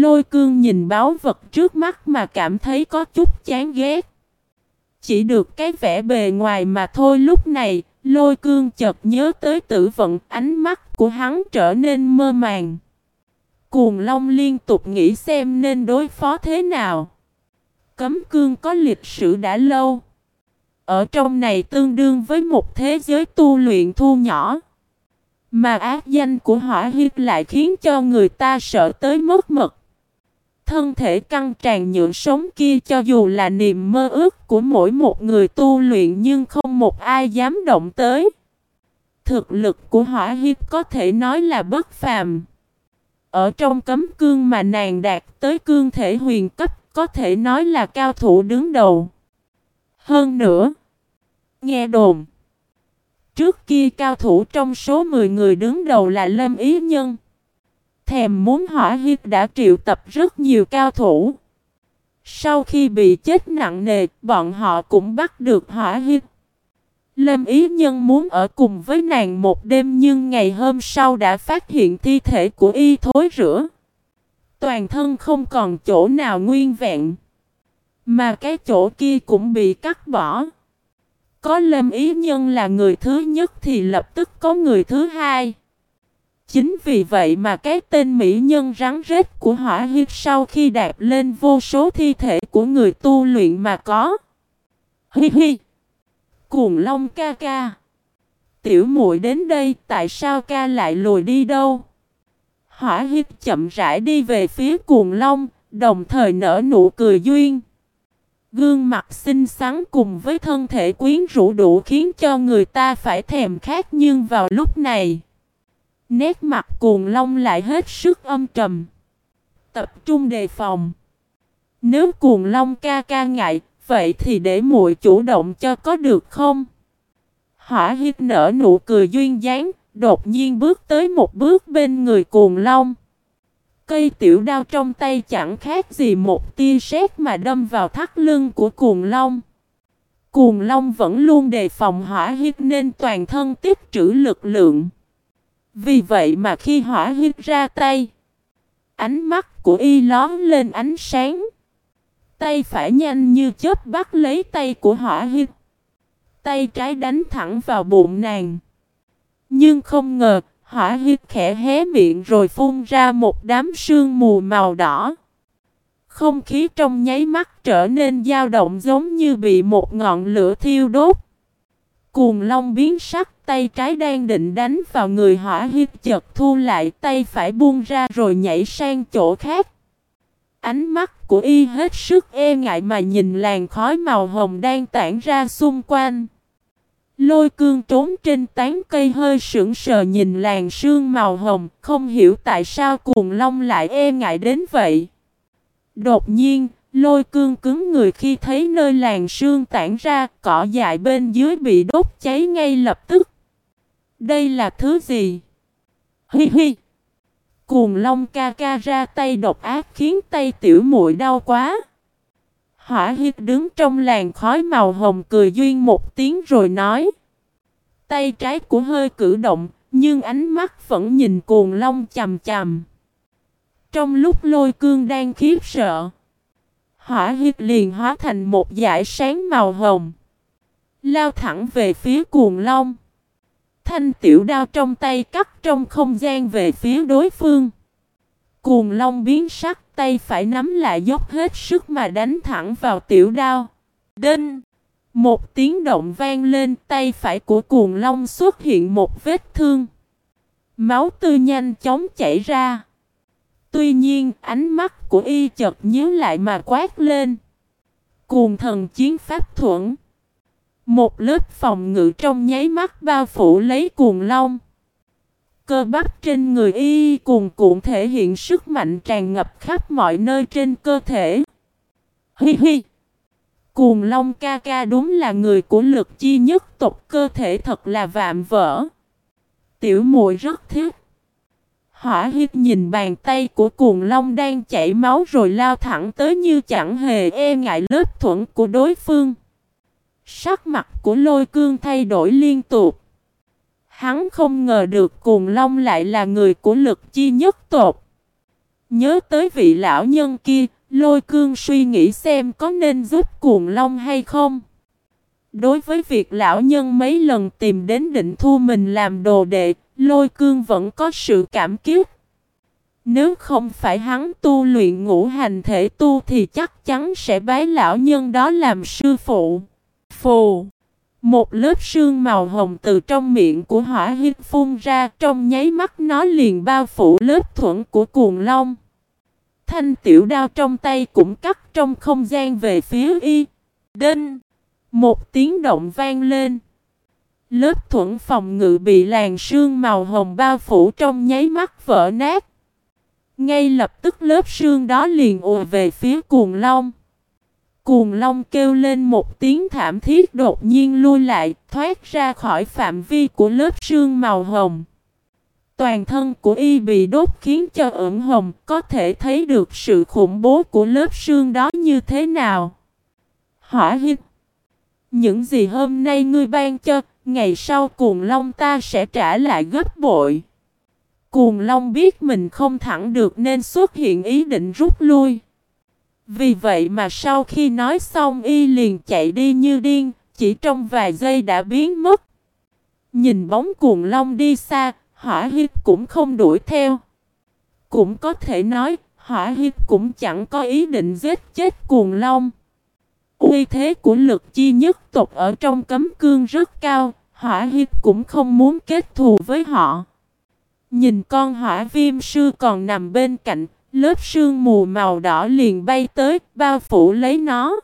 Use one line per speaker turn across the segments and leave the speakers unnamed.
Lôi cương nhìn báo vật trước mắt mà cảm thấy có chút chán ghét. Chỉ được cái vẻ bề ngoài mà thôi lúc này, lôi cương chợt nhớ tới tử vận, ánh mắt của hắn trở nên mơ màng. Cuồng Long liên tục nghĩ xem nên đối phó thế nào. Cấm cương có lịch sử đã lâu. Ở trong này tương đương với một thế giới tu luyện thu nhỏ. Mà ác danh của hỏa hiếp lại khiến cho người ta sợ tới mất mật. Thân thể căng tràn nhượng sống kia cho dù là niềm mơ ước của mỗi một người tu luyện nhưng không một ai dám động tới. Thực lực của hỏa hiếp có thể nói là bất phàm. Ở trong cấm cương mà nàng đạt tới cương thể huyền cấp có thể nói là cao thủ đứng đầu. Hơn nữa, nghe đồn, trước kia cao thủ trong số 10 người đứng đầu là Lâm Ý Nhân. Thèm muốn hỏa hiếp đã triệu tập rất nhiều cao thủ. Sau khi bị chết nặng nề, bọn họ cũng bắt được hỏa hiếp. Lâm Ý Nhân muốn ở cùng với nàng một đêm nhưng ngày hôm sau đã phát hiện thi thể của y thối rữa. Toàn thân không còn chỗ nào nguyên vẹn. Mà cái chỗ kia cũng bị cắt bỏ. Có Lâm Ý Nhân là người thứ nhất thì lập tức có người thứ hai. Chính vì vậy mà cái tên mỹ nhân rắn rết của hỏa hiếp sau khi đạp lên vô số thi thể của người tu luyện mà có. Hi hi! Cuồng long ca ca! Tiểu muội đến đây tại sao ca lại lùi đi đâu? Hỏa hiếp chậm rãi đi về phía cuồng long, đồng thời nở nụ cười duyên. Gương mặt xinh xắn cùng với thân thể quyến rũ đủ khiến cho người ta phải thèm khát nhưng vào lúc này Nét mặt cuồng long lại hết sức âm trầm. Tập trung đề phòng. Nếu cuồng long ca ca ngại, vậy thì để muội chủ động cho có được không? Hỏa hít nở nụ cười duyên dáng, đột nhiên bước tới một bước bên người cuồng long. Cây tiểu đao trong tay chẳng khác gì một tia sét mà đâm vào thắt lưng của cuồng long. Cuồng long vẫn luôn đề phòng hỏa hít nên toàn thân tích trữ lực lượng. Vì vậy mà khi hỏa hít ra tay, ánh mắt của y lón lên ánh sáng. Tay phải nhanh như chớp bắt lấy tay của hỏa hít. Tay trái đánh thẳng vào bụng nàng. Nhưng không ngờ, hỏa hít khẽ hé miệng rồi phun ra một đám sương mù màu đỏ. Không khí trong nháy mắt trở nên dao động giống như bị một ngọn lửa thiêu đốt. Cuồng long biến sắc tay trái đang định đánh vào người hỏa hiếp chợt thu lại tay phải buông ra rồi nhảy sang chỗ khác. Ánh mắt của y hết sức e ngại mà nhìn làn khói màu hồng đang tản ra xung quanh. Lôi cương trốn trên tán cây hơi sững sờ nhìn làn sương màu hồng, không hiểu tại sao cuồng long lại e ngại đến vậy. Đột nhiên, Lôi cương cứng người khi thấy nơi làng sương tản ra, cỏ dại bên dưới bị đốt cháy ngay lập tức. Đây là thứ gì? Hi hi! Cuồng long ca ca ra tay độc ác khiến tay tiểu muội đau quá. Hỏa hít đứng trong làng khói màu hồng cười duyên một tiếng rồi nói. Tay trái của hơi cử động, nhưng ánh mắt vẫn nhìn cuồng long chầm chầm. Trong lúc lôi cương đang khiếp sợ. Hỏa hít liền hóa thành một dải sáng màu hồng. Lao thẳng về phía cuồng long. Thanh tiểu đao trong tay cắt trong không gian về phía đối phương. Cuồng long biến sắc tay phải nắm lại dốc hết sức mà đánh thẳng vào tiểu đao. Đinh! Một tiếng động vang lên tay phải của cuồng long xuất hiện một vết thương. Máu tươi nhanh chóng chảy ra. Tuy nhiên, ánh mắt của y chợt nhíu lại mà quát lên. Cuồng thần chiến pháp thuẫn. Một lớp phòng ngự trong nháy mắt bao phủ lấy cuồng long. Cơ bắp trên người y cuồng cuộn thể hiện sức mạnh tràn ngập khắp mọi nơi trên cơ thể. Hi hi! Cuồng long ca ca đúng là người của lực chi nhất tộc, cơ thể thật là vạm vỡ. Tiểu muội rất thích. Hỏa hít nhìn bàn tay của cuồng long đang chảy máu rồi lao thẳng tới như chẳng hề e ngại lớp thuẫn của đối phương. Sắc mặt của lôi cương thay đổi liên tục. Hắn không ngờ được cuồng long lại là người của lực chi nhất tột. Nhớ tới vị lão nhân kia, lôi cương suy nghĩ xem có nên giúp cuồng long hay không. Đối với việc lão nhân mấy lần tìm đến định thu mình làm đồ đệ, lôi cương vẫn có sự cảm kiếp. Nếu không phải hắn tu luyện ngũ hành thể tu thì chắc chắn sẽ bái lão nhân đó làm sư phụ. Phù! Một lớp sương màu hồng từ trong miệng của hỏa hít phun ra, trong nháy mắt nó liền bao phủ lớp thuẫn của cuồng long. Thanh tiểu đao trong tay cũng cắt trong không gian về phía y. Đinh! Một tiếng động vang lên. Lớp thuẫn phòng ngự bị làn sương màu hồng bao phủ trong nháy mắt vỡ nát. Ngay lập tức lớp sương đó liền ùa về phía cuồng long. Cuồng long kêu lên một tiếng thảm thiết đột nhiên lui lại, thoát ra khỏi phạm vi của lớp sương màu hồng. Toàn thân của y bị đốt khiến cho ửng hồng, có thể thấy được sự khủng bố của lớp sương đó như thế nào. Hỏa hít. Những gì hôm nay ngươi ban cho, ngày sau cuồng long ta sẽ trả lại gấp bội. Cuồng long biết mình không thẳng được nên xuất hiện ý định rút lui. Vì vậy mà sau khi nói xong y liền chạy đi như điên, chỉ trong vài giây đã biến mất. Nhìn bóng cuồng long đi xa, hỏa hít cũng không đuổi theo. Cũng có thể nói, hỏa hít cũng chẳng có ý định giết chết cuồng long. Uy thế của lực chi nhất tộc ở trong cấm cương rất cao, hỏa hít cũng không muốn kết thù với họ. Nhìn con hỏa viêm sư còn nằm bên cạnh, lớp sương mù màu đỏ liền bay tới, bao phủ lấy nó.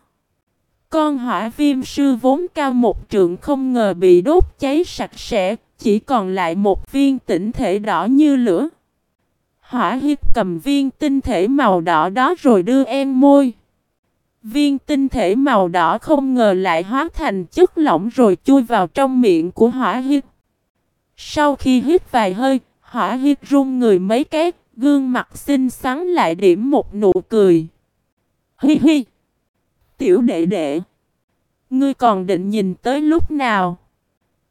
Con hỏa viêm sư vốn cao một trượng không ngờ bị đốt cháy sạch sẽ, chỉ còn lại một viên tinh thể đỏ như lửa. Hỏa hít cầm viên tinh thể màu đỏ đó rồi đưa em môi. Viên tinh thể màu đỏ không ngờ lại hóa thành chất lỏng rồi chui vào trong miệng của hỏa hít. Sau khi hít vài hơi, hỏa hít run người mấy cái, gương mặt xinh xắn lại điểm một nụ cười. Hi hi! Tiểu đệ đệ! Ngươi còn định nhìn tới lúc nào?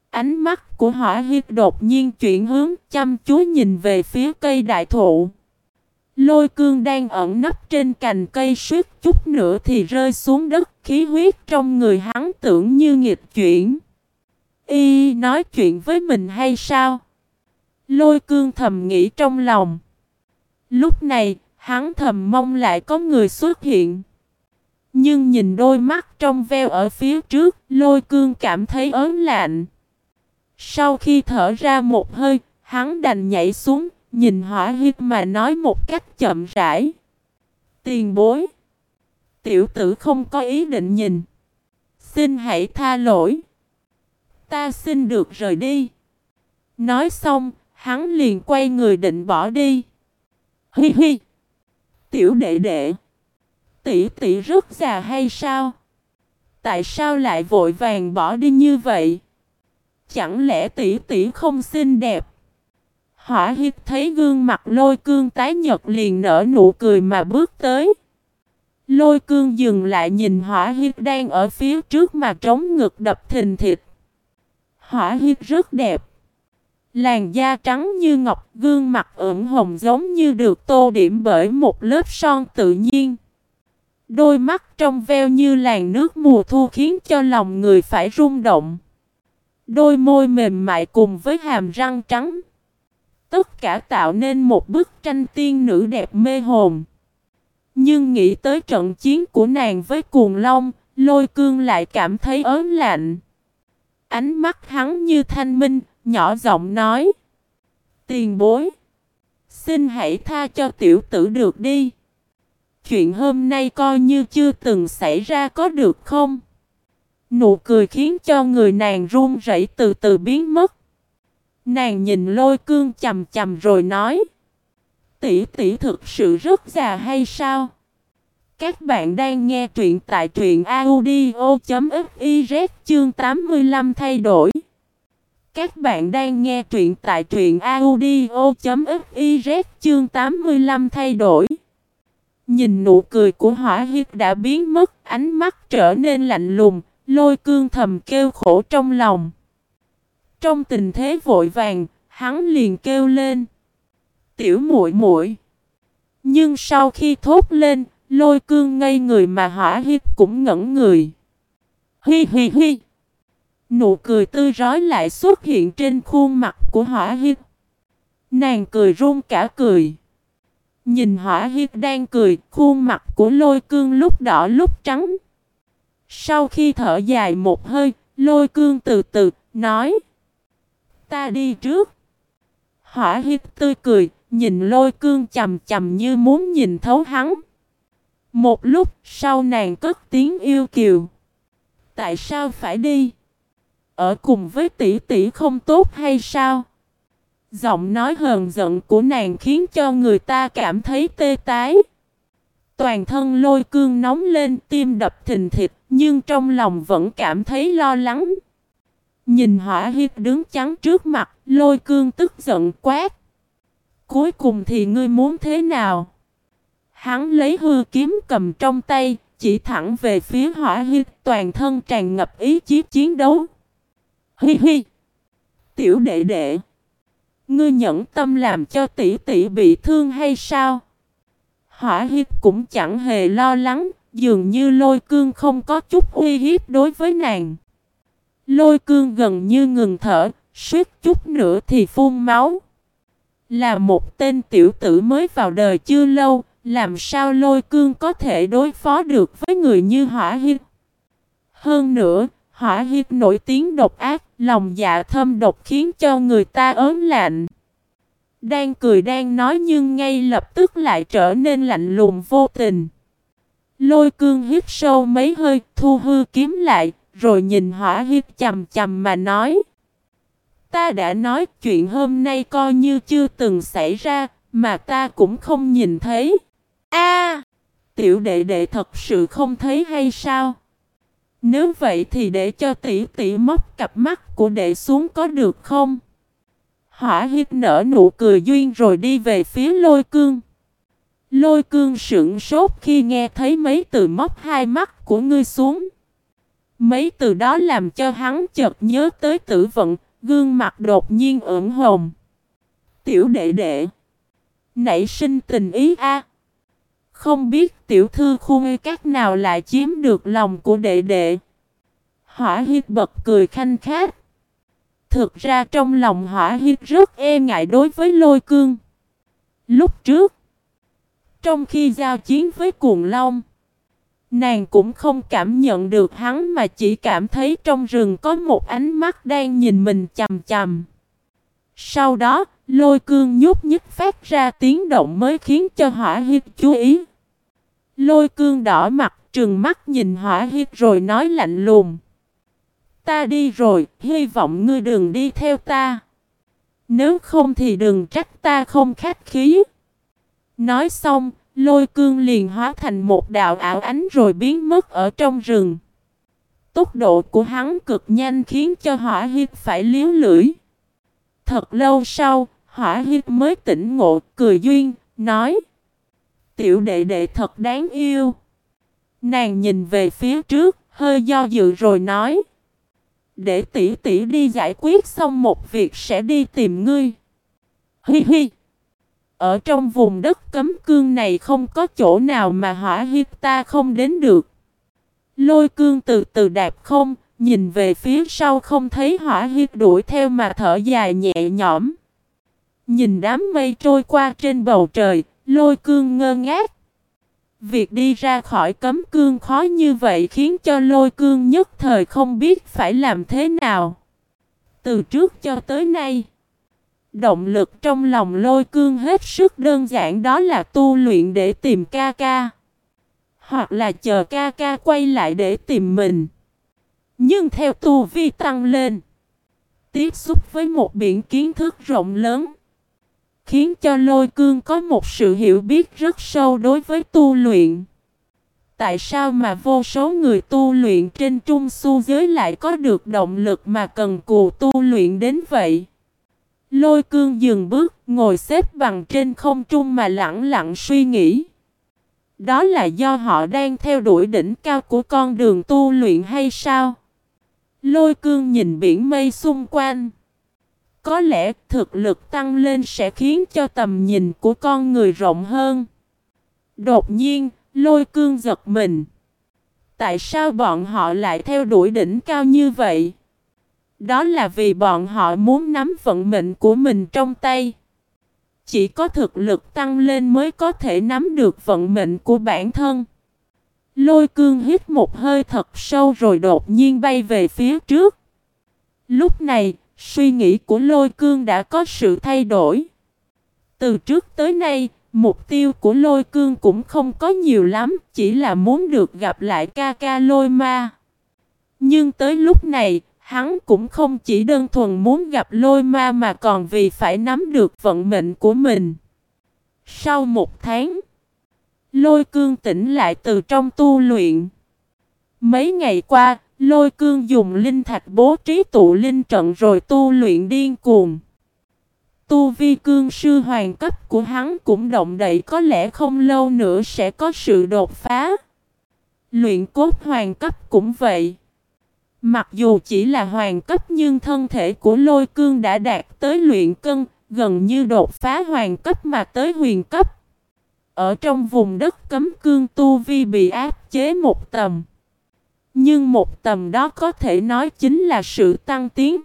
Ánh mắt của hỏa hiếp đột nhiên chuyển hướng, chăm chú nhìn về phía cây đại thụ. Lôi cương đang ẩn nấp trên cành cây suýt chút nữa thì rơi xuống đất, khí huyết trong người hắn tưởng như nghịch chuyển. Y nói chuyện với mình hay sao? Lôi cương thầm nghĩ trong lòng. Lúc này, hắn thầm mong lại có người xuất hiện. Nhưng nhìn đôi mắt trong veo ở phía trước, lôi cương cảm thấy ớn lạnh. Sau khi thở ra một hơi, hắn đành nhảy xuống, nhìn hỏa hiếp mà nói một cách chậm rãi. Tiền bối. Tiểu tử không có ý định nhìn. Xin hãy tha lỗi. Ta xin được rời đi. Nói xong, hắn liền quay người định bỏ đi. Hi hi. Tiểu đệ đệ. Tỷ tỷ rất già hay sao? Tại sao lại vội vàng bỏ đi như vậy? Chẳng lẽ tỷ tỷ không xinh đẹp? Hỏa hiếp thấy gương mặt lôi cương tái nhật liền nở nụ cười mà bước tới. Lôi cương dừng lại nhìn hỏa hiếp đang ở phía trước mà trống ngực đập thình thịt. Hỏa hiếp rất đẹp. Làn da trắng như ngọc, gương mặt ửng hồng giống như được tô điểm bởi một lớp son tự nhiên. Đôi mắt trong veo như làn nước mùa thu khiến cho lòng người phải rung động. Đôi môi mềm mại cùng với hàm răng trắng. Tất cả tạo nên một bức tranh tiên nữ đẹp mê hồn. Nhưng nghĩ tới trận chiến của nàng với cuồng long, lôi cương lại cảm thấy ớn lạnh. Ánh mắt hắn như thanh minh, nhỏ giọng nói. Tiền bối. Xin hãy tha cho tiểu tử được đi. Chuyện hôm nay coi như chưa từng xảy ra có được không? Nụ cười khiến cho người nàng run rẩy từ từ biến mất. Nàng nhìn lôi cương chầm chầm rồi nói. Tỷ tỷ thực sự rất già hay sao? Các bạn đang nghe truyện tại truyện audio.fiz chương 85 thay đổi. Các bạn đang nghe truyện tại truyện audio.fiz chương 85 thay đổi. Nhìn nụ cười của hỏa hiếp đã biến mất, ánh mắt trở nên lạnh lùng, lôi cương thầm kêu khổ trong lòng. Trong tình thế vội vàng, hắn liền kêu lên. Tiểu muội muội, Nhưng sau khi thốt lên, lôi cương ngây người mà hỏa hiếp cũng ngẩn người. Hi hi hi. Nụ cười tươi rói lại xuất hiện trên khuôn mặt của hỏa hiếp. Nàng cười run cả cười. Nhìn hỏa hiếp đang cười, khuôn mặt của lôi cương lúc đỏ lúc trắng. Sau khi thở dài một hơi, lôi cương từ từ, nói. Ta đi trước. Hỏa hiếp tươi cười, nhìn lôi cương chầm chầm như muốn nhìn thấu hắn. Một lúc sau nàng cất tiếng yêu kiều. Tại sao phải đi? Ở cùng với tỷ tỷ không tốt hay sao? Giọng nói hờn giận của nàng khiến cho người ta cảm thấy tê tái. Toàn thân lôi cương nóng lên tim đập thình thịt nhưng trong lòng vẫn cảm thấy lo lắng. Nhìn hỏa hiếp đứng chắn trước mặt lôi cương tức giận quát. Cuối cùng thì ngươi muốn thế nào? Hắn lấy hư kiếm cầm trong tay, chỉ thẳng về phía hỏa hiếp toàn thân tràn ngập ý chí chiến đấu. Hi hi! Tiểu đệ đệ! Ngươi nhẫn tâm làm cho tỷ tỷ bị thương hay sao? Hỏa hiếp cũng chẳng hề lo lắng, dường như lôi cương không có chút uy hiếp đối với nàng. Lôi cương gần như ngừng thở, suýt chút nữa thì phun máu. Là một tên tiểu tử mới vào đời chưa lâu, làm sao lôi cương có thể đối phó được với người như hỏa hiếp? Hơn nữa, hỏa hiếp nổi tiếng độc ác, lòng dạ thâm độc khiến cho người ta ớn lạnh. Đang cười đang nói nhưng ngay lập tức lại trở nên lạnh lùng vô tình. Lôi cương hít sâu mấy hơi, thu hư kiếm lại, rồi nhìn hỏa hiếp chầm chầm mà nói. Ta đã nói chuyện hôm nay coi như chưa từng xảy ra, mà ta cũng không nhìn thấy. A, tiểu đệ đệ thật sự không thấy hay sao? Nếu vậy thì để cho tỷ tỷ móc cặp mắt của đệ xuống có được không? Hỏa hít nở nụ cười duyên rồi đi về phía lôi cương. Lôi cương sững sốt khi nghe thấy mấy từ móc hai mắt của ngươi xuống. Mấy từ đó làm cho hắn chợt nhớ tới tử vận, gương mặt đột nhiên ửng hồng. Tiểu đệ đệ. Nảy sinh tình ý a. Không biết tiểu thư khuê các nào lại chiếm được lòng của đệ đệ. Hỏa hít bật cười khanh khát. Thực ra trong lòng hỏa hít rất e ngại đối với lôi cương. Lúc trước, trong khi giao chiến với cuồng long, nàng cũng không cảm nhận được hắn mà chỉ cảm thấy trong rừng có một ánh mắt đang nhìn mình chầm chầm. Sau đó, lôi cương nhúc nhích phát ra tiếng động mới khiến cho hỏa hiếp chú ý. Lôi cương đỏ mặt trừng mắt nhìn hỏa hiếp rồi nói lạnh lùng. Ta đi rồi, hy vọng ngươi đừng đi theo ta. Nếu không thì đừng trách ta không khách khí. Nói xong, lôi cương liền hóa thành một đạo ảo ánh rồi biến mất ở trong rừng. Tốc độ của hắn cực nhanh khiến cho hỏa hiếp phải liếu lưỡi. Thật lâu sau, hỏa hít mới tỉnh ngộ, cười duyên, nói Tiểu đệ đệ thật đáng yêu. Nàng nhìn về phía trước, hơi do dự rồi nói để tỷ tỷ đi giải quyết xong một việc sẽ đi tìm ngươi. Hi hi. Ở trong vùng đất cấm cương này không có chỗ nào mà hỏa hiếp ta không đến được. Lôi cương từ từ đạp không, nhìn về phía sau không thấy hỏa hiếp đuổi theo mà thở dài nhẹ nhõm. Nhìn đám mây trôi qua trên bầu trời, lôi cương ngơ ngác. Việc đi ra khỏi cấm cương khó như vậy khiến cho lôi cương nhất thời không biết phải làm thế nào. Từ trước cho tới nay, động lực trong lòng lôi cương hết sức đơn giản đó là tu luyện để tìm ca ca. Hoặc là chờ ca ca quay lại để tìm mình. Nhưng theo tu vi tăng lên, tiếp xúc với một biển kiến thức rộng lớn, khiến cho lôi cương có một sự hiểu biết rất sâu đối với tu luyện. Tại sao mà vô số người tu luyện trên trung su giới lại có được động lực mà cần cù tu luyện đến vậy? Lôi cương dừng bước, ngồi xếp bằng trên không trung mà lặng lặng suy nghĩ. Đó là do họ đang theo đuổi đỉnh cao của con đường tu luyện hay sao? Lôi cương nhìn biển mây xung quanh. Có lẽ thực lực tăng lên sẽ khiến cho tầm nhìn của con người rộng hơn. Đột nhiên, lôi cương giật mình. Tại sao bọn họ lại theo đuổi đỉnh cao như vậy? Đó là vì bọn họ muốn nắm vận mệnh của mình trong tay. Chỉ có thực lực tăng lên mới có thể nắm được vận mệnh của bản thân. Lôi cương hít một hơi thật sâu rồi đột nhiên bay về phía trước. Lúc này, suy nghĩ của lôi cương đã có sự thay đổi. Từ trước tới nay, mục tiêu của lôi cương cũng không có nhiều lắm, chỉ là muốn được gặp lại ca ca lôi ma. Nhưng tới lúc này, hắn cũng không chỉ đơn thuần muốn gặp lôi ma mà còn vì phải nắm được vận mệnh của mình. Sau một tháng, lôi cương tỉnh lại từ trong tu luyện. Mấy ngày qua, lôi cương dùng linh thạch bố trí tụ linh trận rồi tu luyện điên cuồng. Tu vi cương sư hoàng cấp của hắn cũng động đậy có lẽ không lâu nữa sẽ có sự đột phá. Luyện cốt hoàng cấp cũng vậy. Mặc dù chỉ là hoàng cấp nhưng thân thể của lôi cương đã đạt tới luyện cân, gần như đột phá hoàng cấp mà tới huyền cấp. Ở trong vùng đất cấm cương tu vi bị áp chế một tầm. Nhưng một tầm đó có thể nói chính là sự tăng tiến.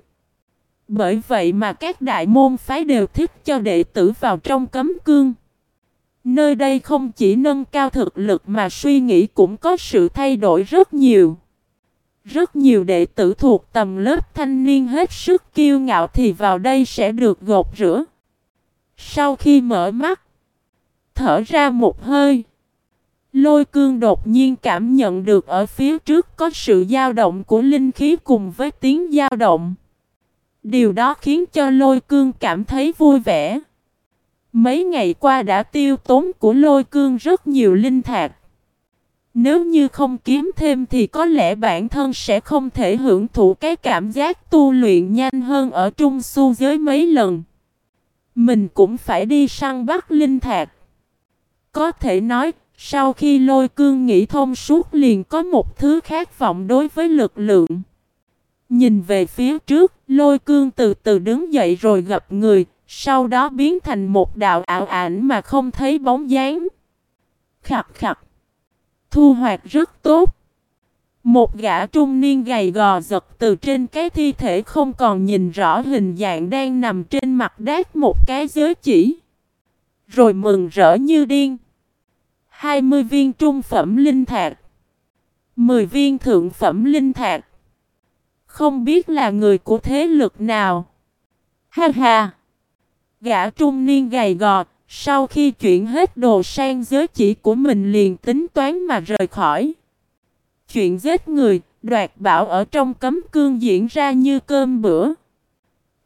Bởi vậy mà các đại môn phái đều thích cho đệ tử vào trong cấm cương. Nơi đây không chỉ nâng cao thực lực mà suy nghĩ cũng có sự thay đổi rất nhiều. Rất nhiều đệ tử thuộc tầm lớp thanh niên hết sức kiêu ngạo thì vào đây sẽ được gột rửa. Sau khi mở mắt, thở ra một hơi, lôi cương đột nhiên cảm nhận được ở phía trước có sự dao động của linh khí cùng với tiếng dao động. Điều đó khiến cho lôi cương cảm thấy vui vẻ. Mấy ngày qua đã tiêu tốn của lôi cương rất nhiều linh thạch. Nếu như không kiếm thêm thì có lẽ bản thân sẽ không thể hưởng thụ cái cảm giác tu luyện nhanh hơn ở trung su giới mấy lần. Mình cũng phải đi săn bắt linh thạch. Có thể nói, sau khi lôi cương nghĩ thông suốt liền có một thứ khát vọng đối với lực lượng. Nhìn về phía trước, lôi cương từ từ đứng dậy rồi gặp người, sau đó biến thành một đạo ảo ảnh mà không thấy bóng dáng. Khặt khặt. Thu hoạch rất tốt. Một gã trung niên gầy gò giật từ trên cái thi thể không còn nhìn rõ hình dạng đang nằm trên mặt đát một cái giới chỉ. Rồi mừng rỡ như điên. 20 viên trung phẩm linh thạch. 10 viên thượng phẩm linh thạch. Không biết là người của thế lực nào. Ha ha. Gã trung niên gầy gò, sau khi chuyển hết đồ sang giới chỉ của mình liền tính toán mà rời khỏi. Chuyện giết người, đoạt bảo ở trong cấm cương diễn ra như cơm bữa.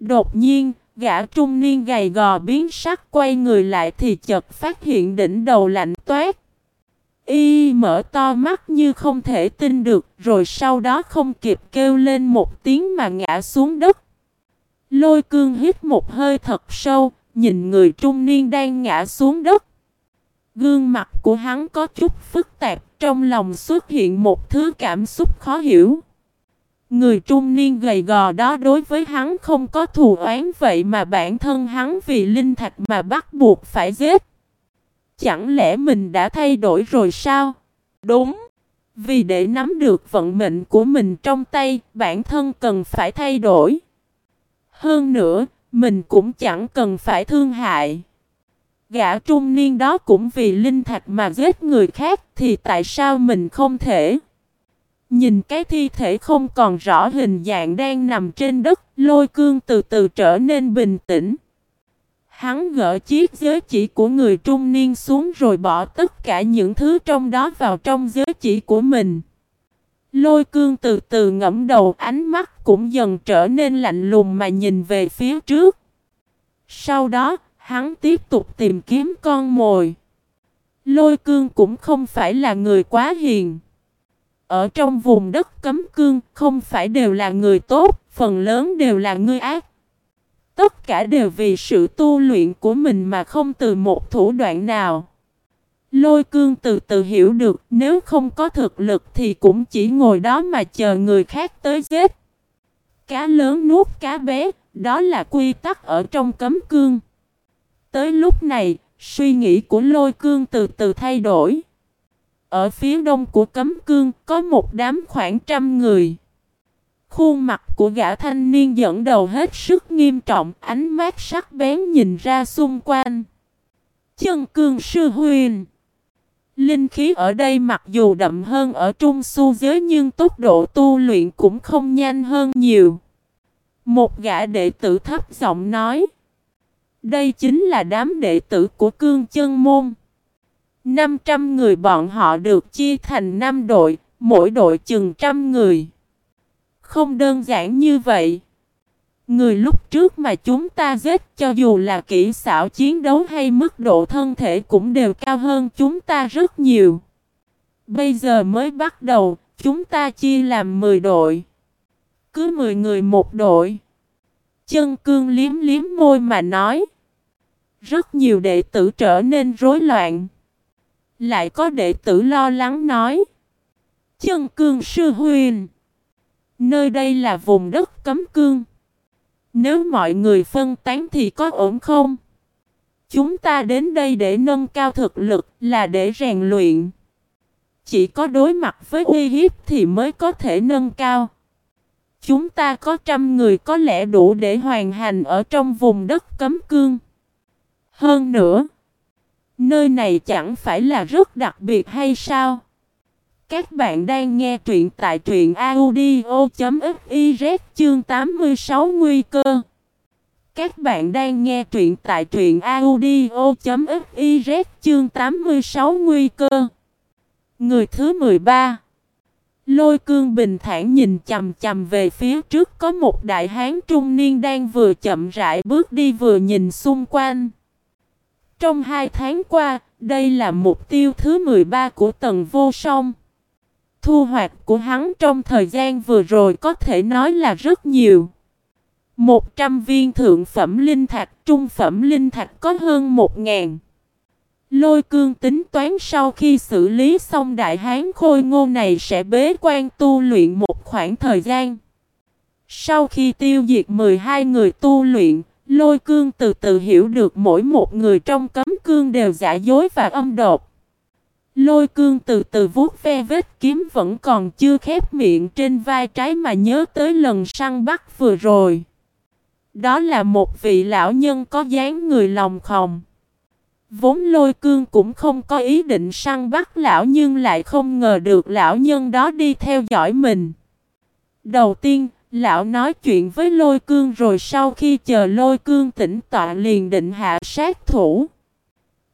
Đột nhiên, gã trung niên gầy gò biến sắc quay người lại thì chợt phát hiện đỉnh đầu lạnh toát. Y mở to mắt như không thể tin được rồi sau đó không kịp kêu lên một tiếng mà ngã xuống đất. Lôi cương hít một hơi thật sâu, nhìn người trung niên đang ngã xuống đất. Gương mặt của hắn có chút phức tạp, trong lòng xuất hiện một thứ cảm xúc khó hiểu. Người trung niên gầy gò đó đối với hắn không có thù oán vậy mà bản thân hắn vì linh thạch mà bắt buộc phải giết. Chẳng lẽ mình đã thay đổi rồi sao? Đúng. Vì để nắm được vận mệnh của mình trong tay, bản thân cần phải thay đổi. Hơn nữa, mình cũng chẳng cần phải thương hại. Gã trung niên đó cũng vì linh thạch mà giết người khác thì tại sao mình không thể? Nhìn cái thi thể không còn rõ hình dạng đang nằm trên đất, lôi cương từ từ trở nên bình tĩnh. Hắn gỡ chiếc giới chỉ của người trung niên xuống rồi bỏ tất cả những thứ trong đó vào trong giới chỉ của mình. Lôi cương từ từ ngẫm đầu ánh mắt cũng dần trở nên lạnh lùng mà nhìn về phía trước. Sau đó, hắn tiếp tục tìm kiếm con mồi. Lôi cương cũng không phải là người quá hiền. Ở trong vùng đất cấm cương không phải đều là người tốt, phần lớn đều là người ác. Tất cả đều vì sự tu luyện của mình mà không từ một thủ đoạn nào. Lôi cương từ từ hiểu được nếu không có thực lực thì cũng chỉ ngồi đó mà chờ người khác tới giết. Cá lớn nuốt cá bé, đó là quy tắc ở trong cấm cương. Tới lúc này, Suy nghĩ của lôi cương từ từ thay đổi. Ở phía đông của cấm cương có một đám khoảng trăm người. Khuôn mặt của gã thanh niên dẫn đầu hết sức nghiêm trọng, ánh mắt sắc bén nhìn ra xung quanh. Chân cương sư huyền. Linh khí ở đây mặc dù đậm hơn ở trung su giới nhưng tốc độ tu luyện cũng không nhanh hơn nhiều. Một gã đệ tử thấp giọng nói. Đây chính là đám đệ tử của cương chân môn. 500 người bọn họ được chia thành 5 đội, mỗi đội chừng trăm người. Không đơn giản như vậy. Người lúc trước mà chúng ta giết cho dù là kỹ xảo chiến đấu hay mức độ thân thể cũng đều cao hơn chúng ta rất nhiều. Bây giờ mới bắt đầu, chúng ta chia làm 10 đội. Cứ 10 người một đội. Chân cương liếm liếm môi mà nói. Rất nhiều đệ tử trở nên rối loạn. Lại có đệ tử lo lắng nói. Chân cương sư huyền. Nơi đây là vùng đất cấm cương. Nếu mọi người phân tán thì có ổn không? Chúng ta đến đây để nâng cao thực lực là để rèn luyện. Chỉ có đối mặt với uy hiếp thì mới có thể nâng cao. Chúng ta có trăm người có lẽ đủ để hoàn hành ở trong vùng đất cấm cương. Hơn nữa, nơi này chẳng phải là rất đặc biệt hay sao? Các bạn đang nghe truyện tại truyện audio.fiz chương 86 nguy cơ. Các bạn đang nghe truyện tại truyện audio.fiz chương 86 nguy cơ. Người thứ 13 Lôi cương bình thản nhìn chầm chầm về phía trước có một đại hán trung niên đang vừa chậm rãi bước đi vừa nhìn xung quanh. Trong hai tháng qua, đây là mục tiêu thứ 13 của tầng vô song. Thu hoạch của hắn trong thời gian vừa rồi có thể nói là rất nhiều. 100 viên thượng phẩm linh thạch, trung phẩm linh thạch có hơn 1.000. Lôi cương tính toán sau khi xử lý xong đại hán khôi ngô này sẽ bế quan tu luyện một khoảng thời gian. Sau khi tiêu diệt 12 người tu luyện, lôi cương từ từ hiểu được mỗi một người trong cấm cương đều giả dối và âm đột. Lôi cương từ từ vuốt ve vết kiếm vẫn còn chưa khép miệng trên vai trái mà nhớ tới lần săn bắt vừa rồi. Đó là một vị lão nhân có dáng người lòng khòng. Vốn lôi cương cũng không có ý định săn bắt lão nhưng lại không ngờ được lão nhân đó đi theo dõi mình. Đầu tiên, lão nói chuyện với lôi cương rồi sau khi chờ lôi cương tỉnh tọa liền định hạ sát thủ.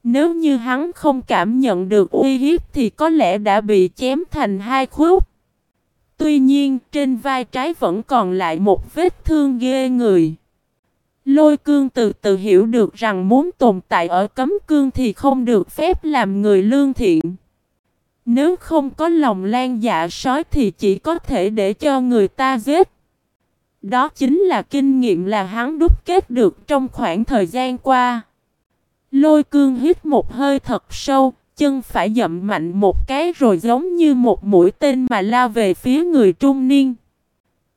Nếu như hắn không cảm nhận được uy hiếp thì có lẽ đã bị chém thành hai khúc. Tuy nhiên, trên vai trái vẫn còn lại một vết thương ghê người. Lôi cương từ từ hiểu được rằng muốn tồn tại ở cấm cương thì không được phép làm người lương thiện. Nếu không có lòng lan dạ sói thì chỉ có thể để cho người ta giết. Đó chính là kinh nghiệm là hắn đúc kết được trong khoảng thời gian qua. Lôi cương hít một hơi thật sâu, chân phải dậm mạnh một cái rồi giống như một mũi tên mà lao về phía người trung niên.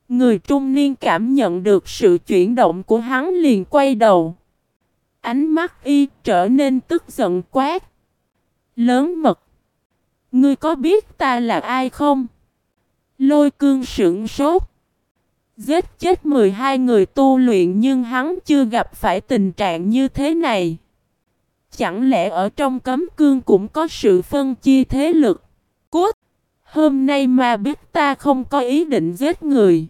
Người trung niên cảm nhận được sự chuyển động của hắn liền quay đầu. Ánh mắt y trở nên tức giận quát. Lớn mật. Ngươi có biết ta là ai không? Lôi cương sững sốt. Giết chết 12 người tu luyện nhưng hắn chưa gặp phải tình trạng như thế này. Chẳng lẽ ở trong cấm cương cũng có sự phân chia thế lực? Cút! Hôm nay mà biết ta không có ý định giết người.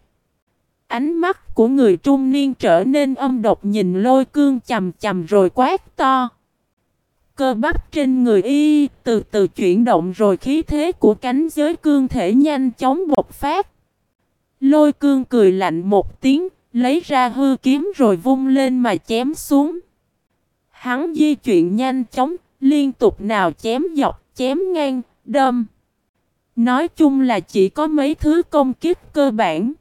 Ánh mắt của người trung niên trở nên âm độc nhìn lôi cương chầm chầm rồi quát to. Cơ bắp trên người y từ từ chuyển động rồi khí thế của cánh giới cương thể nhanh chóng bộc phát. Lôi cương cười lạnh một tiếng, lấy ra hư kiếm rồi vung lên mà chém xuống. Hắn di chuyển nhanh chóng, liên tục nào chém dọc, chém ngang, đâm. Nói chung là chỉ có mấy thứ công kích cơ bản.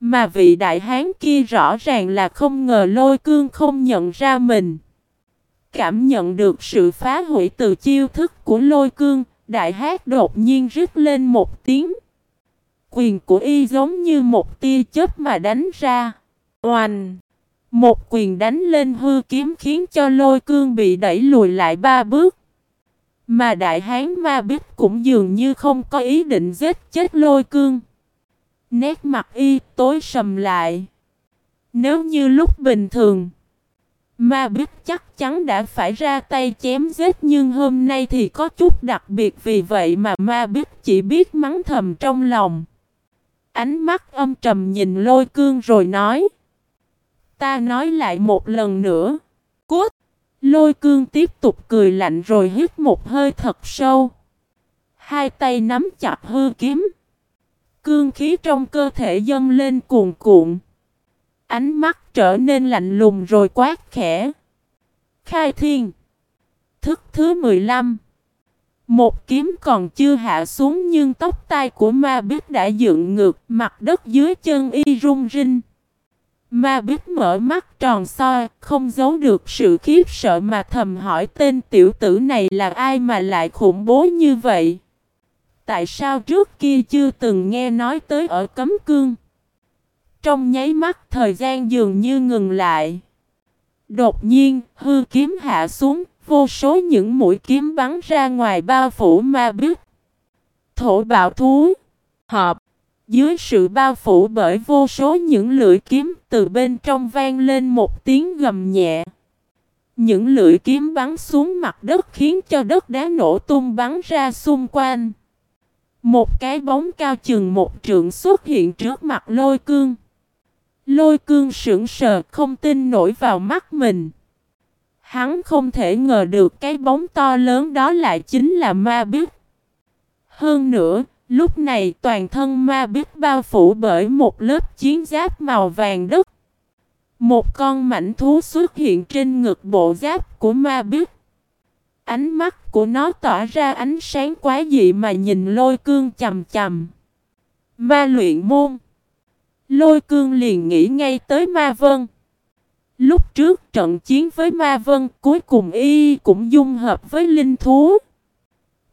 Mà vị đại hán kia rõ ràng là không ngờ lôi cương không nhận ra mình. Cảm nhận được sự phá hủy từ chiêu thức của lôi cương, đại hát đột nhiên rít lên một tiếng. Quyền của y giống như một tia chớp mà đánh ra. Oanh! Một quyền đánh lên hư kiếm khiến cho lôi cương bị đẩy lùi lại ba bước. Mà đại hán ma biết cũng dường như không có ý định giết chết lôi cương. Nét mặt y tối sầm lại. Nếu như lúc bình thường, ma biết chắc chắn đã phải ra tay chém giết nhưng hôm nay thì có chút đặc biệt vì vậy mà ma biết chỉ biết mắng thầm trong lòng. Ánh mắt âm trầm nhìn lôi cương rồi nói. Ta nói lại một lần nữa. Cút! Lôi cương tiếp tục cười lạnh rồi hít một hơi thật sâu. Hai tay nắm chặt hư kiếm. Cương khí trong cơ thể dâng lên cuồn cuộn. Ánh mắt trở nên lạnh lùng rồi quát khẽ. Khai thiên. Thức thứ 15. Một kiếm còn chưa hạ xuống nhưng tóc tai của ma biết đã dựng ngược, mặt đất dưới chân y rung rinh. Ma biết mở mắt tròn soi, không giấu được sự khiếp sợ mà thầm hỏi tên tiểu tử này là ai mà lại khủng bố như vậy. Tại sao trước kia chưa từng nghe nói tới ở cấm cương? Trong nháy mắt thời gian dường như ngừng lại. Đột nhiên, hư kiếm hạ xuống, vô số những mũi kiếm bắn ra ngoài bao phủ ma biết. Thổ bạo thú. Hợp. Dưới sự bao phủ bởi vô số những lưỡi kiếm từ bên trong vang lên một tiếng gầm nhẹ. Những lưỡi kiếm bắn xuống mặt đất khiến cho đất đá nổ tung bắn ra xung quanh. Một cái bóng cao chừng một trượng xuất hiện trước mặt lôi cương. Lôi cương sững sờ không tin nổi vào mắt mình. Hắn không thể ngờ được cái bóng to lớn đó lại chính là ma biết. Hơn nữa, lúc này toàn thân ma biết bao phủ bởi một lớp chiến giáp màu vàng đất. Một con mảnh thú xuất hiện trên ngực bộ giáp của ma biết. Ánh mắt của nó tỏa ra ánh sáng quá dị mà nhìn lôi cương chầm chầm. Ma luyện môn. Lôi cương liền nghĩ ngay tới ma vân. Lúc trước trận chiến với ma vân cuối cùng y cũng dung hợp với linh thú.